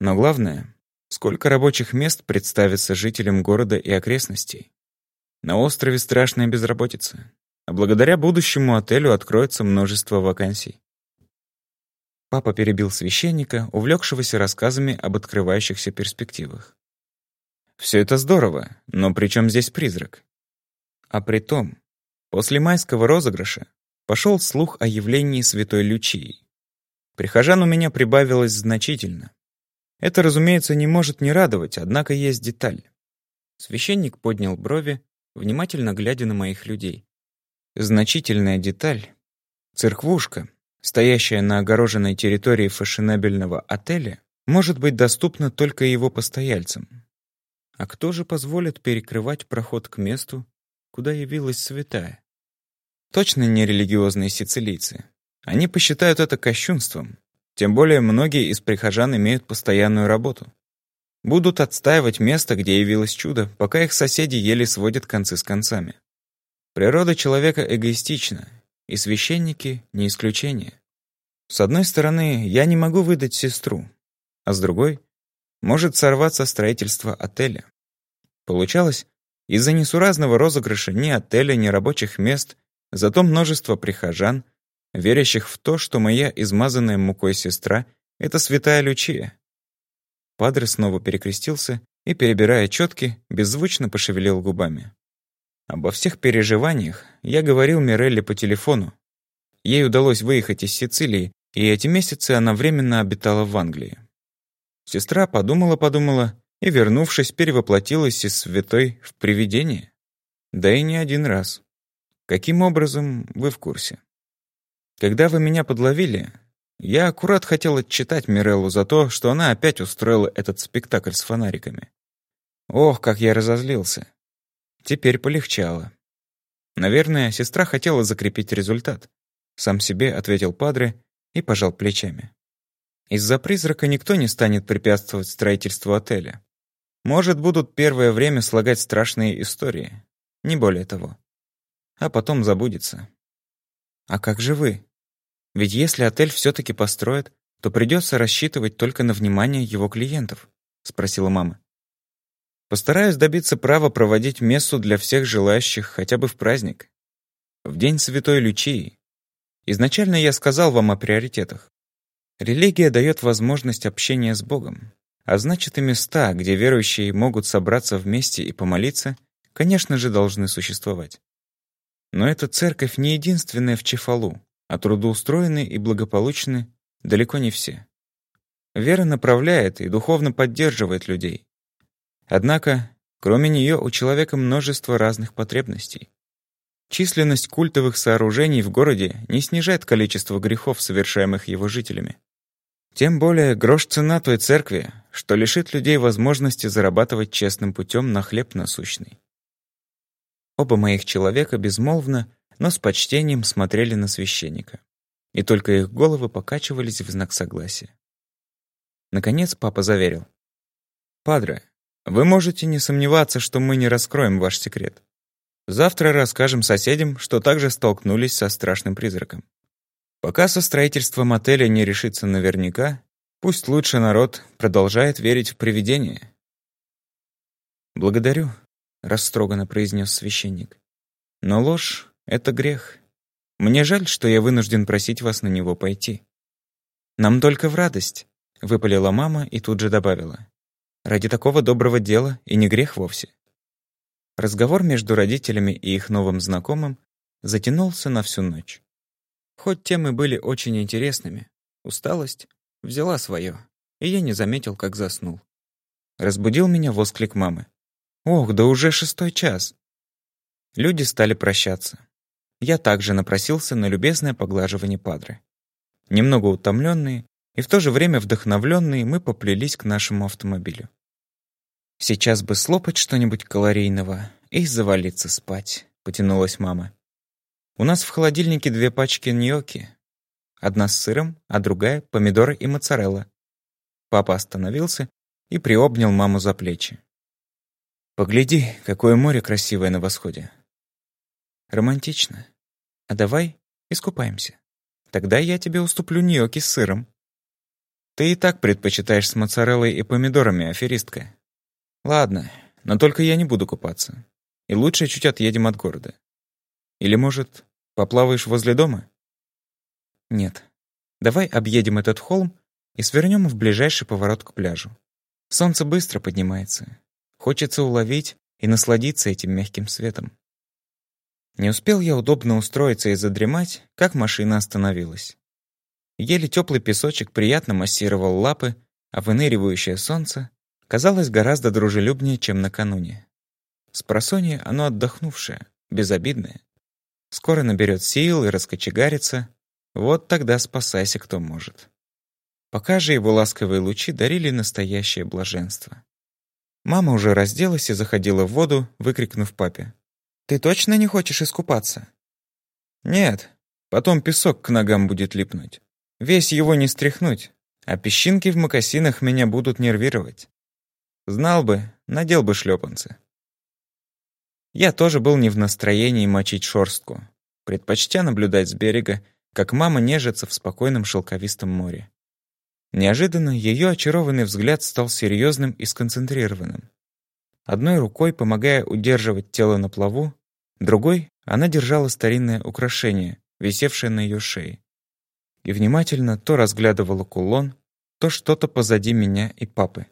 Но главное, сколько рабочих мест представится жителям города и окрестностей. На острове страшная безработица, а благодаря будущему отелю откроется множество вакансий. Папа перебил священника, увлекшегося рассказами об открывающихся перспективах. Все это здорово, но при чем здесь призрак? А при том, после майского розыгрыша пошел слух о явлении святой Лючии. Прихожан у меня прибавилось значительно. Это, разумеется, не может не радовать, однако есть деталь. Священник поднял брови, внимательно глядя на моих людей. Значительная деталь. Церквушка, стоящая на огороженной территории фешенебельного отеля, может быть доступна только его постояльцам. А кто же позволит перекрывать проход к месту, куда явилась святая? Точно не религиозные сицилийцы. Они посчитают это кощунством. Тем более многие из прихожан имеют постоянную работу. Будут отстаивать место, где явилось чудо, пока их соседи еле сводят концы с концами. Природа человека эгоистична, и священники — не исключение. С одной стороны, я не могу выдать сестру, а с другой может сорваться строительство отеля. Получалось, из-за несуразного розыгрыша ни отеля, ни рабочих мест, зато множество прихожан, верящих в то, что моя измазанная мукой сестра — это святая Лючия. Падре снова перекрестился и, перебирая четки, беззвучно пошевелил губами. Обо всех переживаниях я говорил Мирелле по телефону. Ей удалось выехать из Сицилии, и эти месяцы она временно обитала в Англии. Сестра подумала-подумала и, вернувшись, перевоплотилась из святой в привидение. Да и не один раз. Каким образом, вы в курсе. Когда вы меня подловили, я аккурат хотел отчитать Миреллу за то, что она опять устроила этот спектакль с фонариками. Ох, как я разозлился. Теперь полегчало. Наверное, сестра хотела закрепить результат. Сам себе ответил Падре и пожал плечами. Из-за призрака никто не станет препятствовать строительству отеля. Может, будут первое время слагать страшные истории. Не более того. А потом забудется. А как же вы? Ведь если отель все-таки построят, то придется рассчитывать только на внимание его клиентов, спросила мама. Постараюсь добиться права проводить мессу для всех желающих хотя бы в праздник. В день Святой Лючии. Изначально я сказал вам о приоритетах. Религия дает возможность общения с Богом, а значит и места, где верующие могут собраться вместе и помолиться, конечно же, должны существовать. Но эта церковь не единственная в Чефалу, а трудоустроены и благополучны далеко не все. Вера направляет и духовно поддерживает людей. Однако, кроме нее у человека множество разных потребностей. Численность культовых сооружений в городе не снижает количество грехов, совершаемых его жителями. Тем более грош цена той церкви, что лишит людей возможности зарабатывать честным путем на хлеб насущный. Оба моих человека безмолвно, но с почтением смотрели на священника. И только их головы покачивались в знак согласия. Наконец папа заверил. «Падре, вы можете не сомневаться, что мы не раскроем ваш секрет. Завтра расскажем соседям, что также столкнулись со страшным призраком. Пока со строительством отеля не решится наверняка, пусть лучше народ продолжает верить в привидения. «Благодарю», — растроганно произнес священник. «Но ложь — это грех. Мне жаль, что я вынужден просить вас на него пойти». «Нам только в радость», — выпалила мама и тут же добавила. Ради такого доброго дела и не грех вовсе. Разговор между родителями и их новым знакомым затянулся на всю ночь. Хоть темы были очень интересными, усталость взяла свое, и я не заметил, как заснул. Разбудил меня восклик мамы. «Ох, да уже шестой час!» Люди стали прощаться. Я также напросился на любезное поглаживание падры. Немного утомленные и в то же время вдохновленные мы поплелись к нашему автомобилю. «Сейчас бы слопать что-нибудь калорийного и завалиться спать», — потянулась мама. «У нас в холодильнике две пачки ньокки. Одна с сыром, а другая — помидоры и моцарелла». Папа остановился и приобнял маму за плечи. «Погляди, какое море красивое на восходе». «Романтично. А давай искупаемся. Тогда я тебе уступлю ньокки с сыром». «Ты и так предпочитаешь с моцареллой и помидорами, аферистка», Ладно, но только я не буду купаться. И лучше чуть отъедем от города. Или, может, поплаваешь возле дома? Нет. Давай объедем этот холм и свернем в ближайший поворот к пляжу. Солнце быстро поднимается. Хочется уловить и насладиться этим мягким светом. Не успел я удобно устроиться и задремать, как машина остановилась. Еле теплый песочек приятно массировал лапы, а выныривающее солнце казалось гораздо дружелюбнее, чем накануне. Спросонье оно отдохнувшее, безобидное. Скоро наберет сил и раскочегарится. Вот тогда спасайся, кто может. Пока же его ласковые лучи дарили настоящее блаженство. Мама уже разделась и заходила в воду, выкрикнув папе. «Ты точно не хочешь искупаться?» «Нет, потом песок к ногам будет липнуть. Весь его не стряхнуть, а песчинки в мокасинах меня будут нервировать. Знал бы, надел бы шлепанцы. Я тоже был не в настроении мочить шорстку, предпочтя наблюдать с берега, как мама нежится в спокойном шелковистом море. Неожиданно ее очарованный взгляд стал серьезным и сконцентрированным. Одной рукой, помогая удерживать тело на плаву, другой она держала старинное украшение, висевшее на ее шее. И внимательно то разглядывала кулон, то что-то позади меня и папы.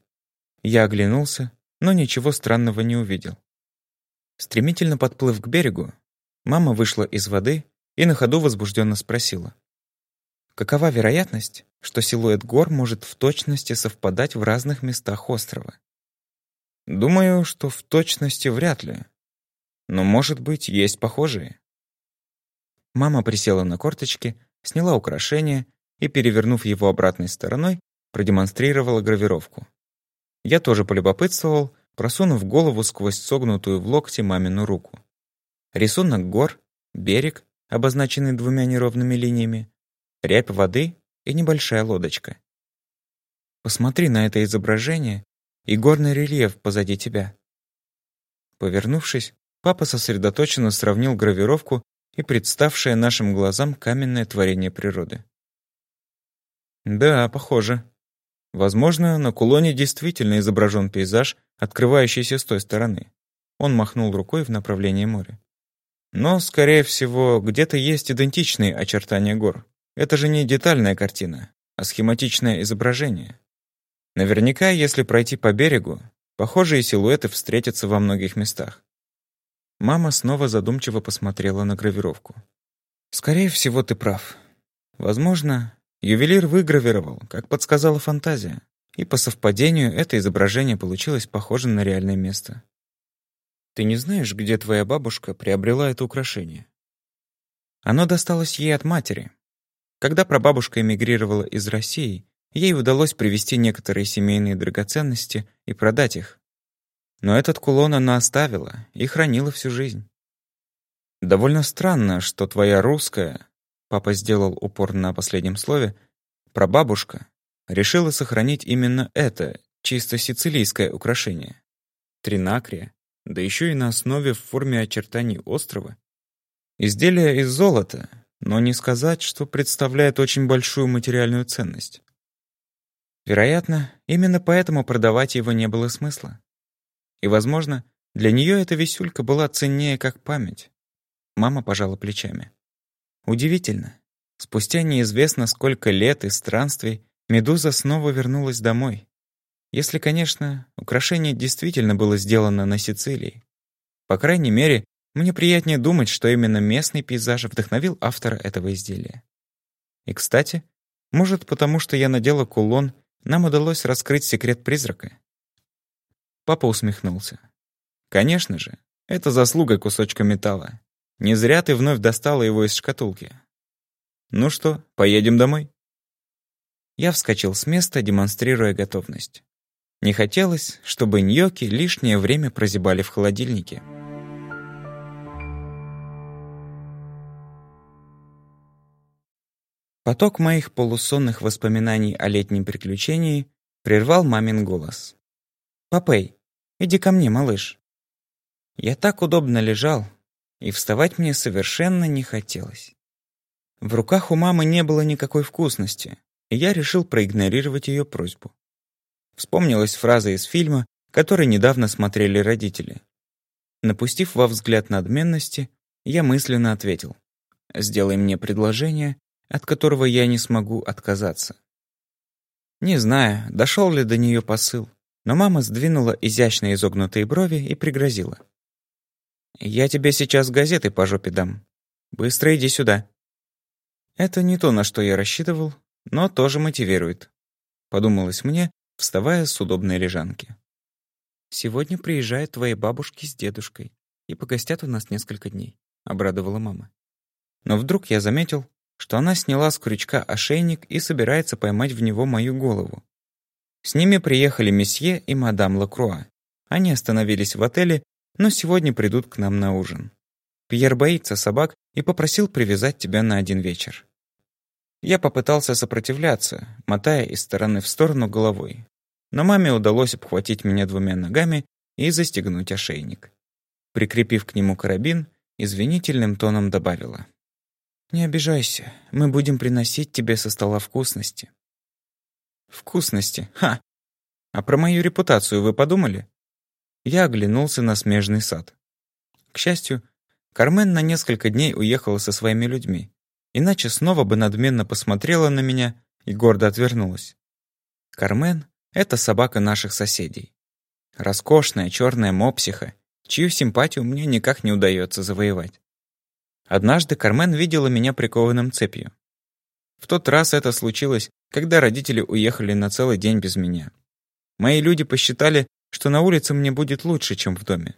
Я оглянулся, но ничего странного не увидел. Стремительно подплыв к берегу, мама вышла из воды и на ходу возбужденно спросила. Какова вероятность, что силуэт гор может в точности совпадать в разных местах острова? Думаю, что в точности вряд ли. Но, может быть, есть похожие. Мама присела на корточки, сняла украшение и, перевернув его обратной стороной, продемонстрировала гравировку. Я тоже полюбопытствовал, просунув голову сквозь согнутую в локте мамину руку. Рисунок гор, берег, обозначенный двумя неровными линиями, рябь воды и небольшая лодочка. Посмотри на это изображение и горный рельеф позади тебя. Повернувшись, папа сосредоточенно сравнил гравировку и представшее нашим глазам каменное творение природы. Да, похоже. Возможно, на кулоне действительно изображен пейзаж, открывающийся с той стороны. Он махнул рукой в направлении моря. Но, скорее всего, где-то есть идентичные очертания гор. Это же не детальная картина, а схематичное изображение. Наверняка, если пройти по берегу, похожие силуэты встретятся во многих местах. Мама снова задумчиво посмотрела на гравировку. «Скорее всего, ты прав. Возможно, ювелир выгравировал, как подсказала фантазия, и по совпадению это изображение получилось похожим на реальное место. Ты не знаешь, где твоя бабушка приобрела это украшение? Оно досталось ей от матери. Когда прабабушка эмигрировала из России, Ей удалось привезти некоторые семейные драгоценности и продать их. Но этот кулон она оставила и хранила всю жизнь. Довольно странно, что твоя русская, папа сделал упор на последнем слове, прабабушка решила сохранить именно это чисто сицилийское украшение. Тринакрия, да еще и на основе в форме очертаний острова. Изделие из золота, но не сказать, что представляет очень большую материальную ценность. Вероятно, именно поэтому продавать его не было смысла. И, возможно, для нее эта висюлька была ценнее как память. Мама пожала плечами. Удивительно. Спустя неизвестно сколько лет и странствий Медуза снова вернулась домой. Если, конечно, украшение действительно было сделано на Сицилии. По крайней мере, мне приятнее думать, что именно местный пейзаж вдохновил автора этого изделия. И, кстати, может, потому что я надела кулон нам удалось раскрыть секрет призрака. Папа усмехнулся. Конечно же, это заслуга кусочка металла. Не зря ты вновь достала его из шкатулки. Ну что, поедем домой? Я вскочил с места, демонстрируя готовность. Не хотелось, чтобы ньоки лишнее время прозябали в холодильнике. Поток моих полусонных воспоминаний о летнем приключении прервал мамин голос. «Папэй, иди ко мне, малыш». Я так удобно лежал, и вставать мне совершенно не хотелось. В руках у мамы не было никакой вкусности, и я решил проигнорировать ее просьбу. Вспомнилась фраза из фильма, который недавно смотрели родители. Напустив во взгляд надменности, я мысленно ответил. «Сделай мне предложение, от которого я не смогу отказаться. Не знаю, дошел ли до нее посыл, но мама сдвинула изящно изогнутые брови и пригрозила. «Я тебе сейчас газеты по жопе дам. Быстро иди сюда». Это не то, на что я рассчитывал, но тоже мотивирует. Подумалось мне, вставая с удобной лежанки. «Сегодня приезжают твои бабушки с дедушкой и погостят у нас несколько дней», — обрадовала мама. Но вдруг я заметил, что она сняла с крючка ошейник и собирается поймать в него мою голову. С ними приехали месье и мадам Лакруа. Они остановились в отеле, но сегодня придут к нам на ужин. Пьер боится собак и попросил привязать тебя на один вечер. Я попытался сопротивляться, мотая из стороны в сторону головой. Но маме удалось обхватить меня двумя ногами и застегнуть ошейник. Прикрепив к нему карабин, извинительным тоном добавила. «Не обижайся, мы будем приносить тебе со стола вкусности». «Вкусности? Ха! А про мою репутацию вы подумали?» Я оглянулся на смежный сад. К счастью, Кармен на несколько дней уехала со своими людьми, иначе снова бы надменно посмотрела на меня и гордо отвернулась. Кармен — это собака наших соседей. Роскошная черная мопсиха, чью симпатию мне никак не удается завоевать. Однажды Кармен видела меня прикованным цепью. В тот раз это случилось, когда родители уехали на целый день без меня. Мои люди посчитали, что на улице мне будет лучше, чем в доме.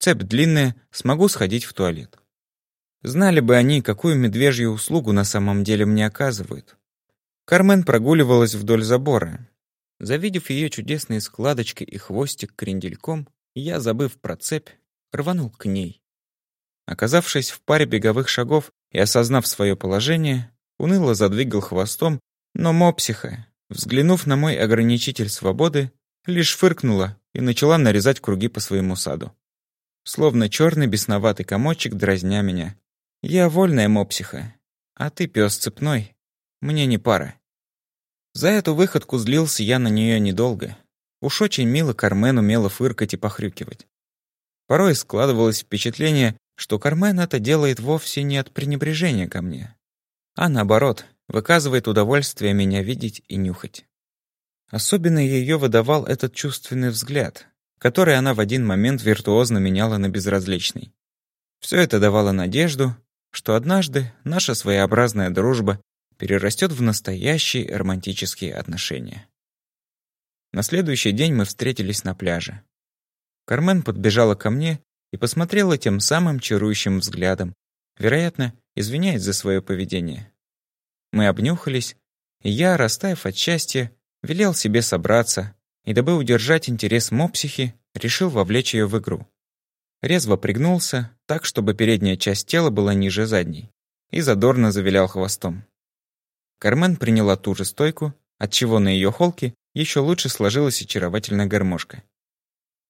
Цепь длинная, смогу сходить в туалет. Знали бы они, какую медвежью услугу на самом деле мне оказывают. Кармен прогуливалась вдоль забора. Завидев ее чудесные складочки и хвостик крендельком, я, забыв про цепь, рванул к ней. Оказавшись в паре беговых шагов и осознав свое положение, уныло задвигал хвостом, но мопсиха, взглянув на мой ограничитель свободы, лишь фыркнула и начала нарезать круги по своему саду. Словно черный бесноватый комочек, дразня меня. Я вольная мопсиха, а ты пес цепной. Мне не пара. За эту выходку злился я на нее недолго. Уж очень мило Кармен умела фыркать и похрюкивать. Порой складывалось впечатление, что Кармен это делает вовсе не от пренебрежения ко мне, а наоборот, выказывает удовольствие меня видеть и нюхать. Особенно ее выдавал этот чувственный взгляд, который она в один момент виртуозно меняла на безразличный. Все это давало надежду, что однажды наша своеобразная дружба перерастет в настоящие романтические отношения. На следующий день мы встретились на пляже. Кармен подбежала ко мне и посмотрела тем самым чарующим взглядом, вероятно, извиняясь за свое поведение. Мы обнюхались, и я, растаяв от счастья, велел себе собраться и, дабы удержать интерес мопсихи, решил вовлечь ее в игру. Резво пригнулся, так, чтобы передняя часть тела была ниже задней, и задорно завилял хвостом. Кармен приняла ту же стойку, отчего на ее холке еще лучше сложилась очаровательная гармошка.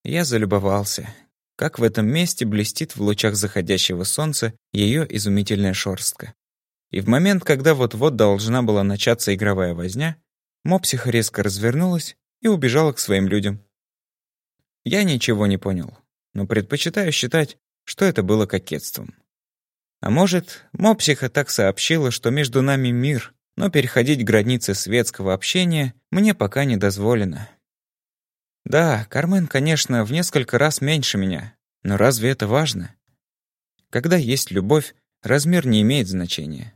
Я залюбовался, как в этом месте блестит в лучах заходящего солнца ее изумительная шорстка. И в момент, когда вот-вот должна была начаться игровая возня, мопсиха резко развернулась и убежала к своим людям. Я ничего не понял, но предпочитаю считать, что это было кокетством. А может, мопсиха так сообщила, что между нами мир, но переходить границы светского общения мне пока не дозволено. Да, Кармен, конечно, в несколько раз меньше меня, но разве это важно? Когда есть любовь, размер не имеет значения.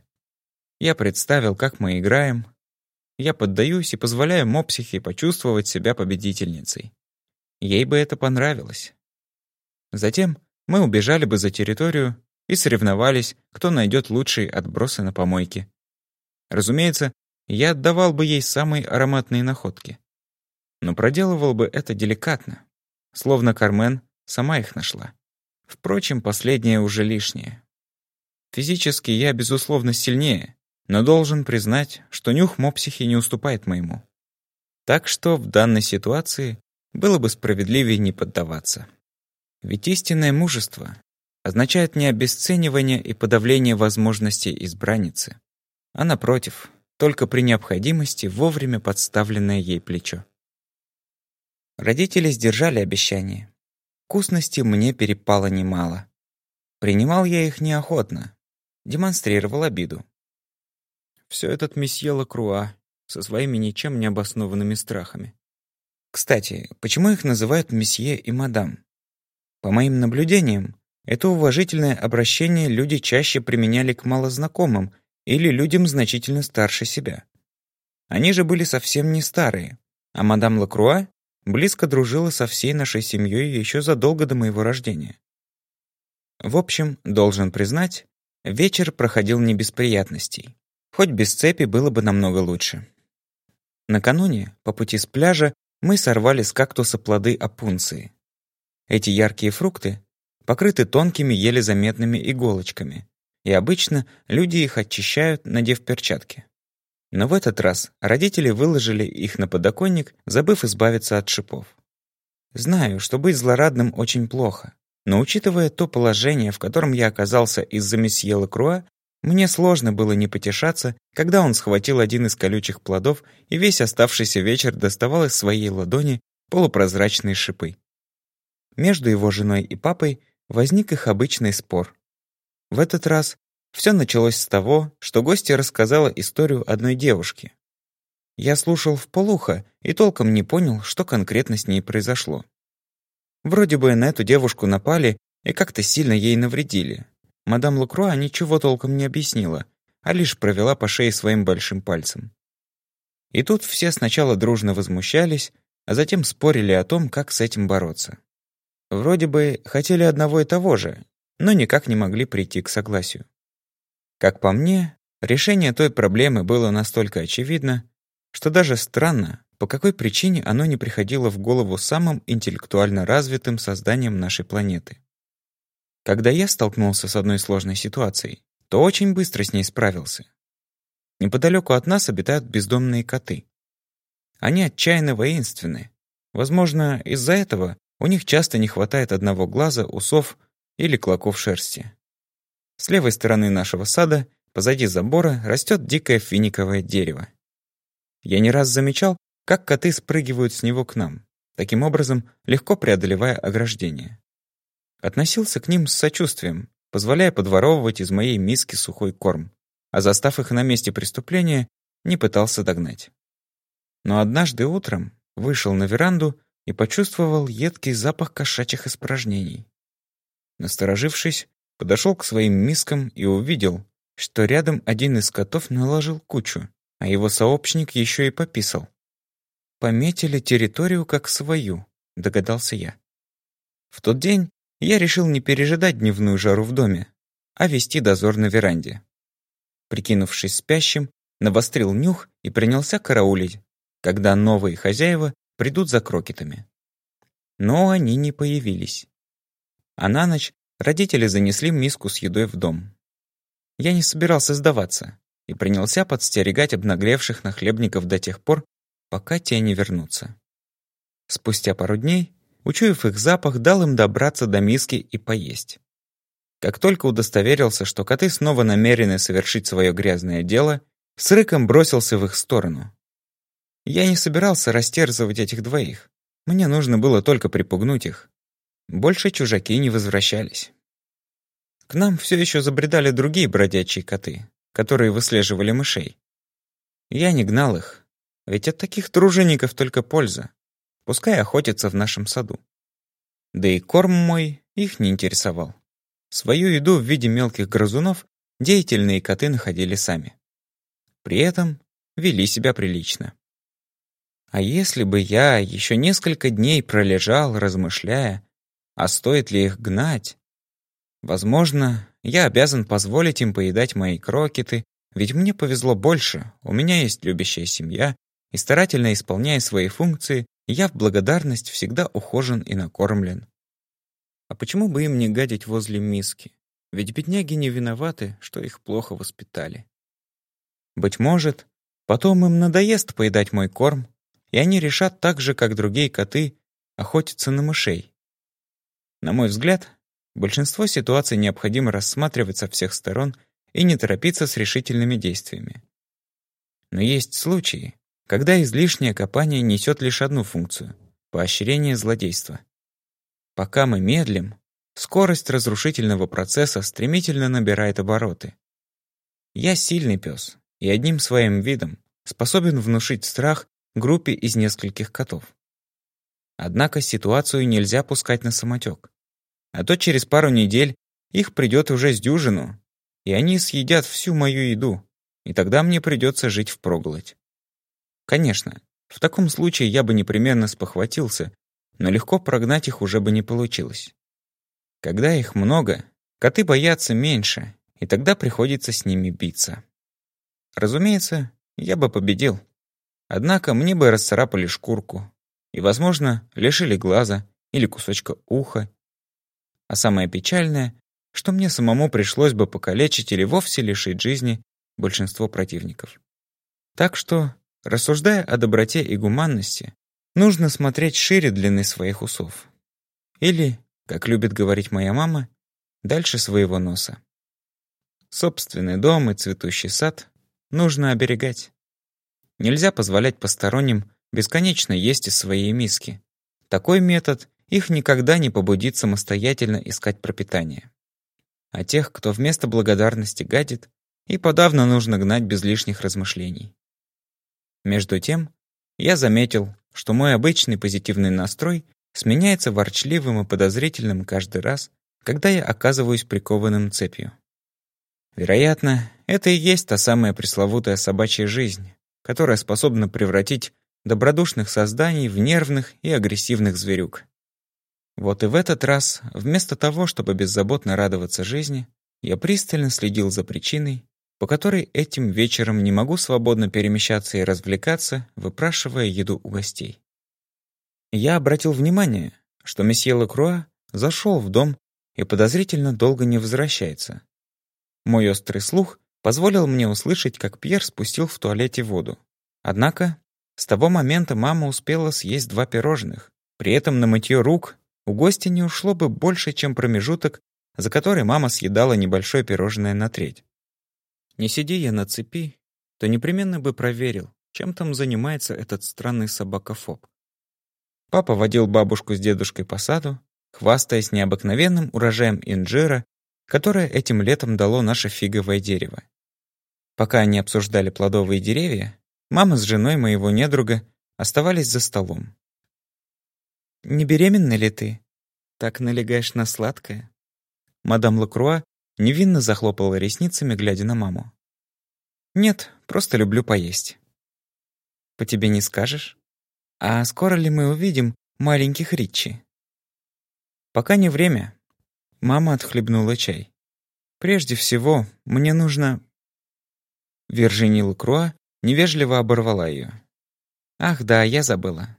Я представил, как мы играем. Я поддаюсь и позволяю мопсихе почувствовать себя победительницей. Ей бы это понравилось. Затем мы убежали бы за территорию и соревновались, кто найдет лучшие отбросы на помойке. Разумеется, я отдавал бы ей самые ароматные находки но проделывал бы это деликатно, словно Кармен сама их нашла. Впрочем, последнее уже лишнее. Физически я, безусловно, сильнее, но должен признать, что нюх мопсихи не уступает моему. Так что в данной ситуации было бы справедливее не поддаваться. Ведь истинное мужество означает не обесценивание и подавление возможностей избранницы, а напротив, только при необходимости вовремя подставленное ей плечо. Родители сдержали обещание. Вкусности мне перепало немало. Принимал я их неохотно, демонстрировал обиду. Все этот месье Лакруа со своими ничем не обоснованными страхами. Кстати, почему их называют месье и мадам? По моим наблюдениям, это уважительное обращение люди чаще применяли к малознакомым или людям значительно старше себя. Они же были совсем не старые, а мадам Лакруа близко дружила со всей нашей семьей еще задолго до моего рождения. В общем, должен признать, вечер проходил не без приятностей. Хоть без цепи было бы намного лучше. Накануне, по пути с пляжа, мы сорвали с кактуса плоды опунции. Эти яркие фрукты покрыты тонкими, еле заметными иголочками, и обычно люди их очищают, надев перчатки. Но в этот раз родители выложили их на подоконник, забыв избавиться от шипов. Знаю, что быть злорадным очень плохо, но учитывая то положение, в котором я оказался из-за месье Лакруа, мне сложно было не потешаться, когда он схватил один из колючих плодов и весь оставшийся вечер доставал из своей ладони полупрозрачные шипы. Между его женой и папой возник их обычный спор. В этот раз все началось с того, что гостья рассказала историю одной девушки. Я слушал вполуха и толком не понял, что конкретно с ней произошло. Вроде бы на эту девушку напали и как-то сильно ей навредили. Мадам Лукруа ничего толком не объяснила, а лишь провела по шее своим большим пальцем. И тут все сначала дружно возмущались, а затем спорили о том, как с этим бороться. Вроде бы хотели одного и того же, но никак не могли прийти к согласию. Как по мне, решение той проблемы было настолько очевидно, что даже странно, по какой причине оно не приходило в голову самым интеллектуально развитым созданием нашей планеты. Когда я столкнулся с одной сложной ситуацией, то очень быстро с ней справился. Неподалеку от нас обитают бездомные коты. Они отчаянно воинственны. Возможно, из-за этого у них часто не хватает одного глаза, усов или клоков шерсти. С левой стороны нашего сада, позади забора, растет дикое финиковое дерево. Я не раз замечал, как коты спрыгивают с него к нам, таким образом легко преодолевая ограждение. Относился к ним с сочувствием, позволяя подворовывать из моей миски сухой корм, а застав их на месте преступления, не пытался догнать. Но однажды утром вышел на веранду и почувствовал едкий запах кошачьих испражнений. Насторожившись, подошел к своим мискам и увидел, что рядом один из котов наложил кучу, а его сообщник еще и пописал. «Пометили территорию как свою», — догадался я. В тот день я решил не пережидать дневную жару в доме, а вести дозор на веранде. Прикинувшись спящим, навострил нюх и принялся караулить, когда новые хозяева придут за крокетами. Но они не появились. А на ночь родители занесли миску с едой в дом. Я не собирался сдаваться и принялся подстерегать обнаглевших нахлебников до тех пор, пока те не вернутся. Спустя пару дней, учуяв их запах, дал им добраться до миски и поесть. Как только удостоверился, что коты снова намерены совершить свое грязное дело, с рыком бросился в их сторону. Я не собирался растерзывать этих двоих. Мне нужно было только припугнуть их. Больше чужаки не возвращались. К нам все еще забредали другие бродячие коты, которые выслеживали мышей. Я не гнал их, ведь от таких дружинников только польза. Пускай охотятся в нашем саду. Да и корм мой их не интересовал. Свою еду в виде мелких грызунов деятельные коты находили сами. При этом вели себя прилично. А если бы я еще несколько дней пролежал, размышляя, а стоит ли их гнать? Возможно, я обязан позволить им поедать мои крокеты, ведь мне повезло больше, у меня есть любящая семья, и старательно исполняя свои функции, я в благодарность всегда ухожен и накормлен. А почему бы им не гадить возле миски? Ведь бедняги не виноваты, что их плохо воспитали. Быть может, потом им надоест поедать мой корм, и они решат так же, как другие коты, охотиться на мышей. На мой взгляд, большинство ситуаций необходимо рассматривать со всех сторон и не торопиться с решительными действиями. Но есть случаи, когда излишнее копание несет лишь одну функцию — поощрение злодейства. Пока мы медлим, скорость разрушительного процесса стремительно набирает обороты. Я сильный пес и одним своим видом способен внушить страх группе из нескольких котов. Однако ситуацию нельзя пускать на самотек. А то через пару недель их придет уже с дюжину, и они съедят всю мою еду, и тогда мне придется жить впроголодь. Конечно, в таком случае я бы непременно спохватился, но легко прогнать их уже бы не получилось. Когда их много, коты боятся меньше, и тогда приходится с ними биться. Разумеется, я бы победил. Однако мне бы расцарапали шкурку и, возможно, лишили глаза или кусочка уха. А самое печальное, что мне самому пришлось бы покалечить или вовсе лишить жизни большинство противников. Так что Рассуждая о доброте и гуманности, нужно смотреть шире длины своих усов. Или, как любит говорить моя мама, дальше своего носа. Собственный дом и цветущий сад нужно оберегать. Нельзя позволять посторонним бесконечно есть из своей миски. Такой метод их никогда не побудит самостоятельно искать пропитание. А тех, кто вместо благодарности гадит, и подавно нужно гнать без лишних размышлений. Между тем, я заметил, что мой обычный позитивный настрой сменяется ворчливым и подозрительным каждый раз, когда я оказываюсь прикованным цепью. Вероятно, это и есть та самая пресловутая собачья жизнь, которая способна превратить добродушных созданий в нервных и агрессивных зверюк. Вот и в этот раз, вместо того, чтобы беззаботно радоваться жизни, я пристально следил за причиной, по которой этим вечером не могу свободно перемещаться и развлекаться, выпрашивая еду у гостей. Я обратил внимание, что месье Лекруа зашел в дом и подозрительно долго не возвращается. Мой острый слух позволил мне услышать, как Пьер спустил в туалете воду. Однако с того момента мама успела съесть два пирожных. При этом на мытье рук у гостя не ушло бы больше, чем промежуток, за который мама съедала небольшое пирожное на треть. Не сиди я на цепи, то непременно бы проверил, чем там занимается этот странный собакофоб. Папа водил бабушку с дедушкой по саду, хвастаясь необыкновенным урожаем инжира, которое этим летом дало наше фиговое дерево. Пока они обсуждали плодовые деревья, мама с женой моего недруга оставались за столом. «Не беременна ли ты? Так налегаешь на сладкое?» Мадам Лакруа невинно захлопала ресницами, глядя на маму. «Нет, просто люблю поесть». «По тебе не скажешь? А скоро ли мы увидим маленьких Ричи?» «Пока не время». Мама отхлебнула чай. «Прежде всего, мне нужно...» Виржини Лакруа невежливо оборвала ее. «Ах да, я забыла.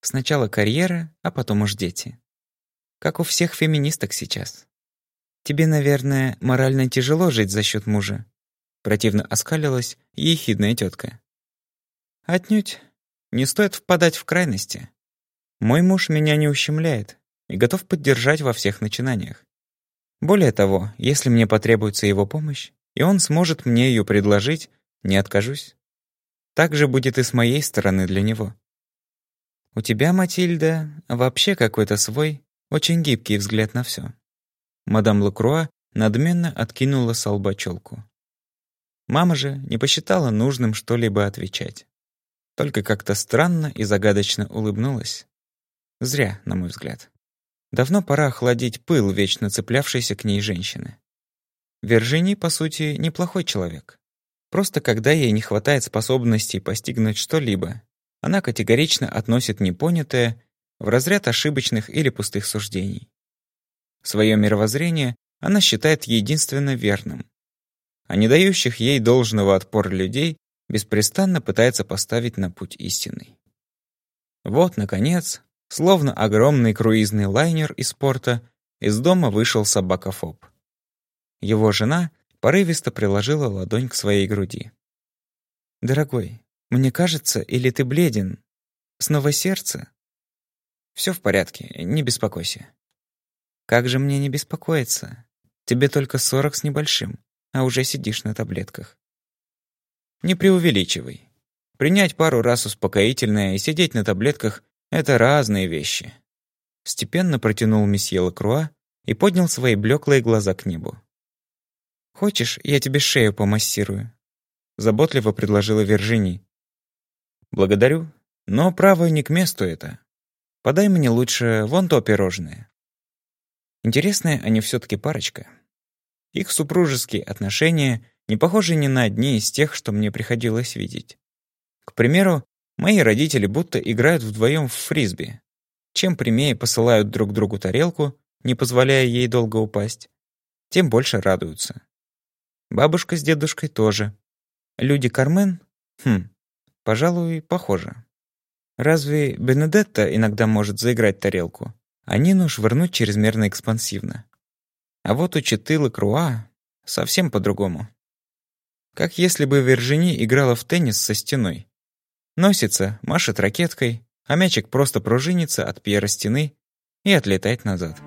Сначала карьера, а потом уж дети. Как у всех феминисток сейчас. Тебе, наверное, морально тяжело жить за счет мужа. Противно оскалилась ехидная тетка. Отнюдь. Не стоит впадать в крайности. Мой муж меня не ущемляет и готов поддержать во всех начинаниях. Более того, если мне потребуется его помощь, и он сможет мне ее предложить, не откажусь. Так же будет и с моей стороны для него. У тебя, Матильда, вообще какой-то свой, очень гибкий взгляд на все. Мадам Лакруа надменно откинула с. Мама же не посчитала нужным что-либо отвечать. Только как-то странно и загадочно улыбнулась. Зря, на мой взгляд. Давно пора охладить пыл, вечно цеплявшейся к ней женщины. Вержини, по сути, неплохой человек. Просто когда ей не хватает способностей постигнуть что-либо, она категорично относит непонятое в разряд ошибочных или пустых суждений. Своё мировоззрение она считает единственно верным, а не дающих ей должного отпора людей беспрестанно пытается поставить на путь истинный. Вот, наконец, словно огромный круизный лайнер из порта, из дома вышел собакофоб. Его жена порывисто приложила ладонь к своей груди. «Дорогой, мне кажется, или ты бледен? Снова сердце? Все в порядке, не беспокойся. Как же мне не беспокоиться? Тебе только сорок с небольшим, а уже сидишь на таблетках. Не преувеличивай. Принять пару раз успокоительное и сидеть на таблетках — это разные вещи. Степенно протянул месье Лакруа и поднял свои блеклые глаза к небу. «Хочешь, я тебе шею помассирую?» Заботливо предложила Вержини, «Благодарю, но, право, не к месту это. Подай мне лучше вон то пирожное». Интересная они все таки парочка. Их супружеские отношения не похожи ни на одни из тех, что мне приходилось видеть. К примеру, мои родители будто играют вдвоем в фрисби. Чем прямее посылают друг другу тарелку, не позволяя ей долго упасть, тем больше радуются. Бабушка с дедушкой тоже. Люди Кармен? Хм, Пожалуй, похоже. Разве Бенедетта иногда может заиграть тарелку, а Нину швырнуть чрезмерно экспансивно? А вот у Четылы Круа совсем по-другому. Как если бы Вержини играла в теннис со стеной. Носится, машет ракеткой, а мячик просто пружинится от пьера стены и отлетает назад.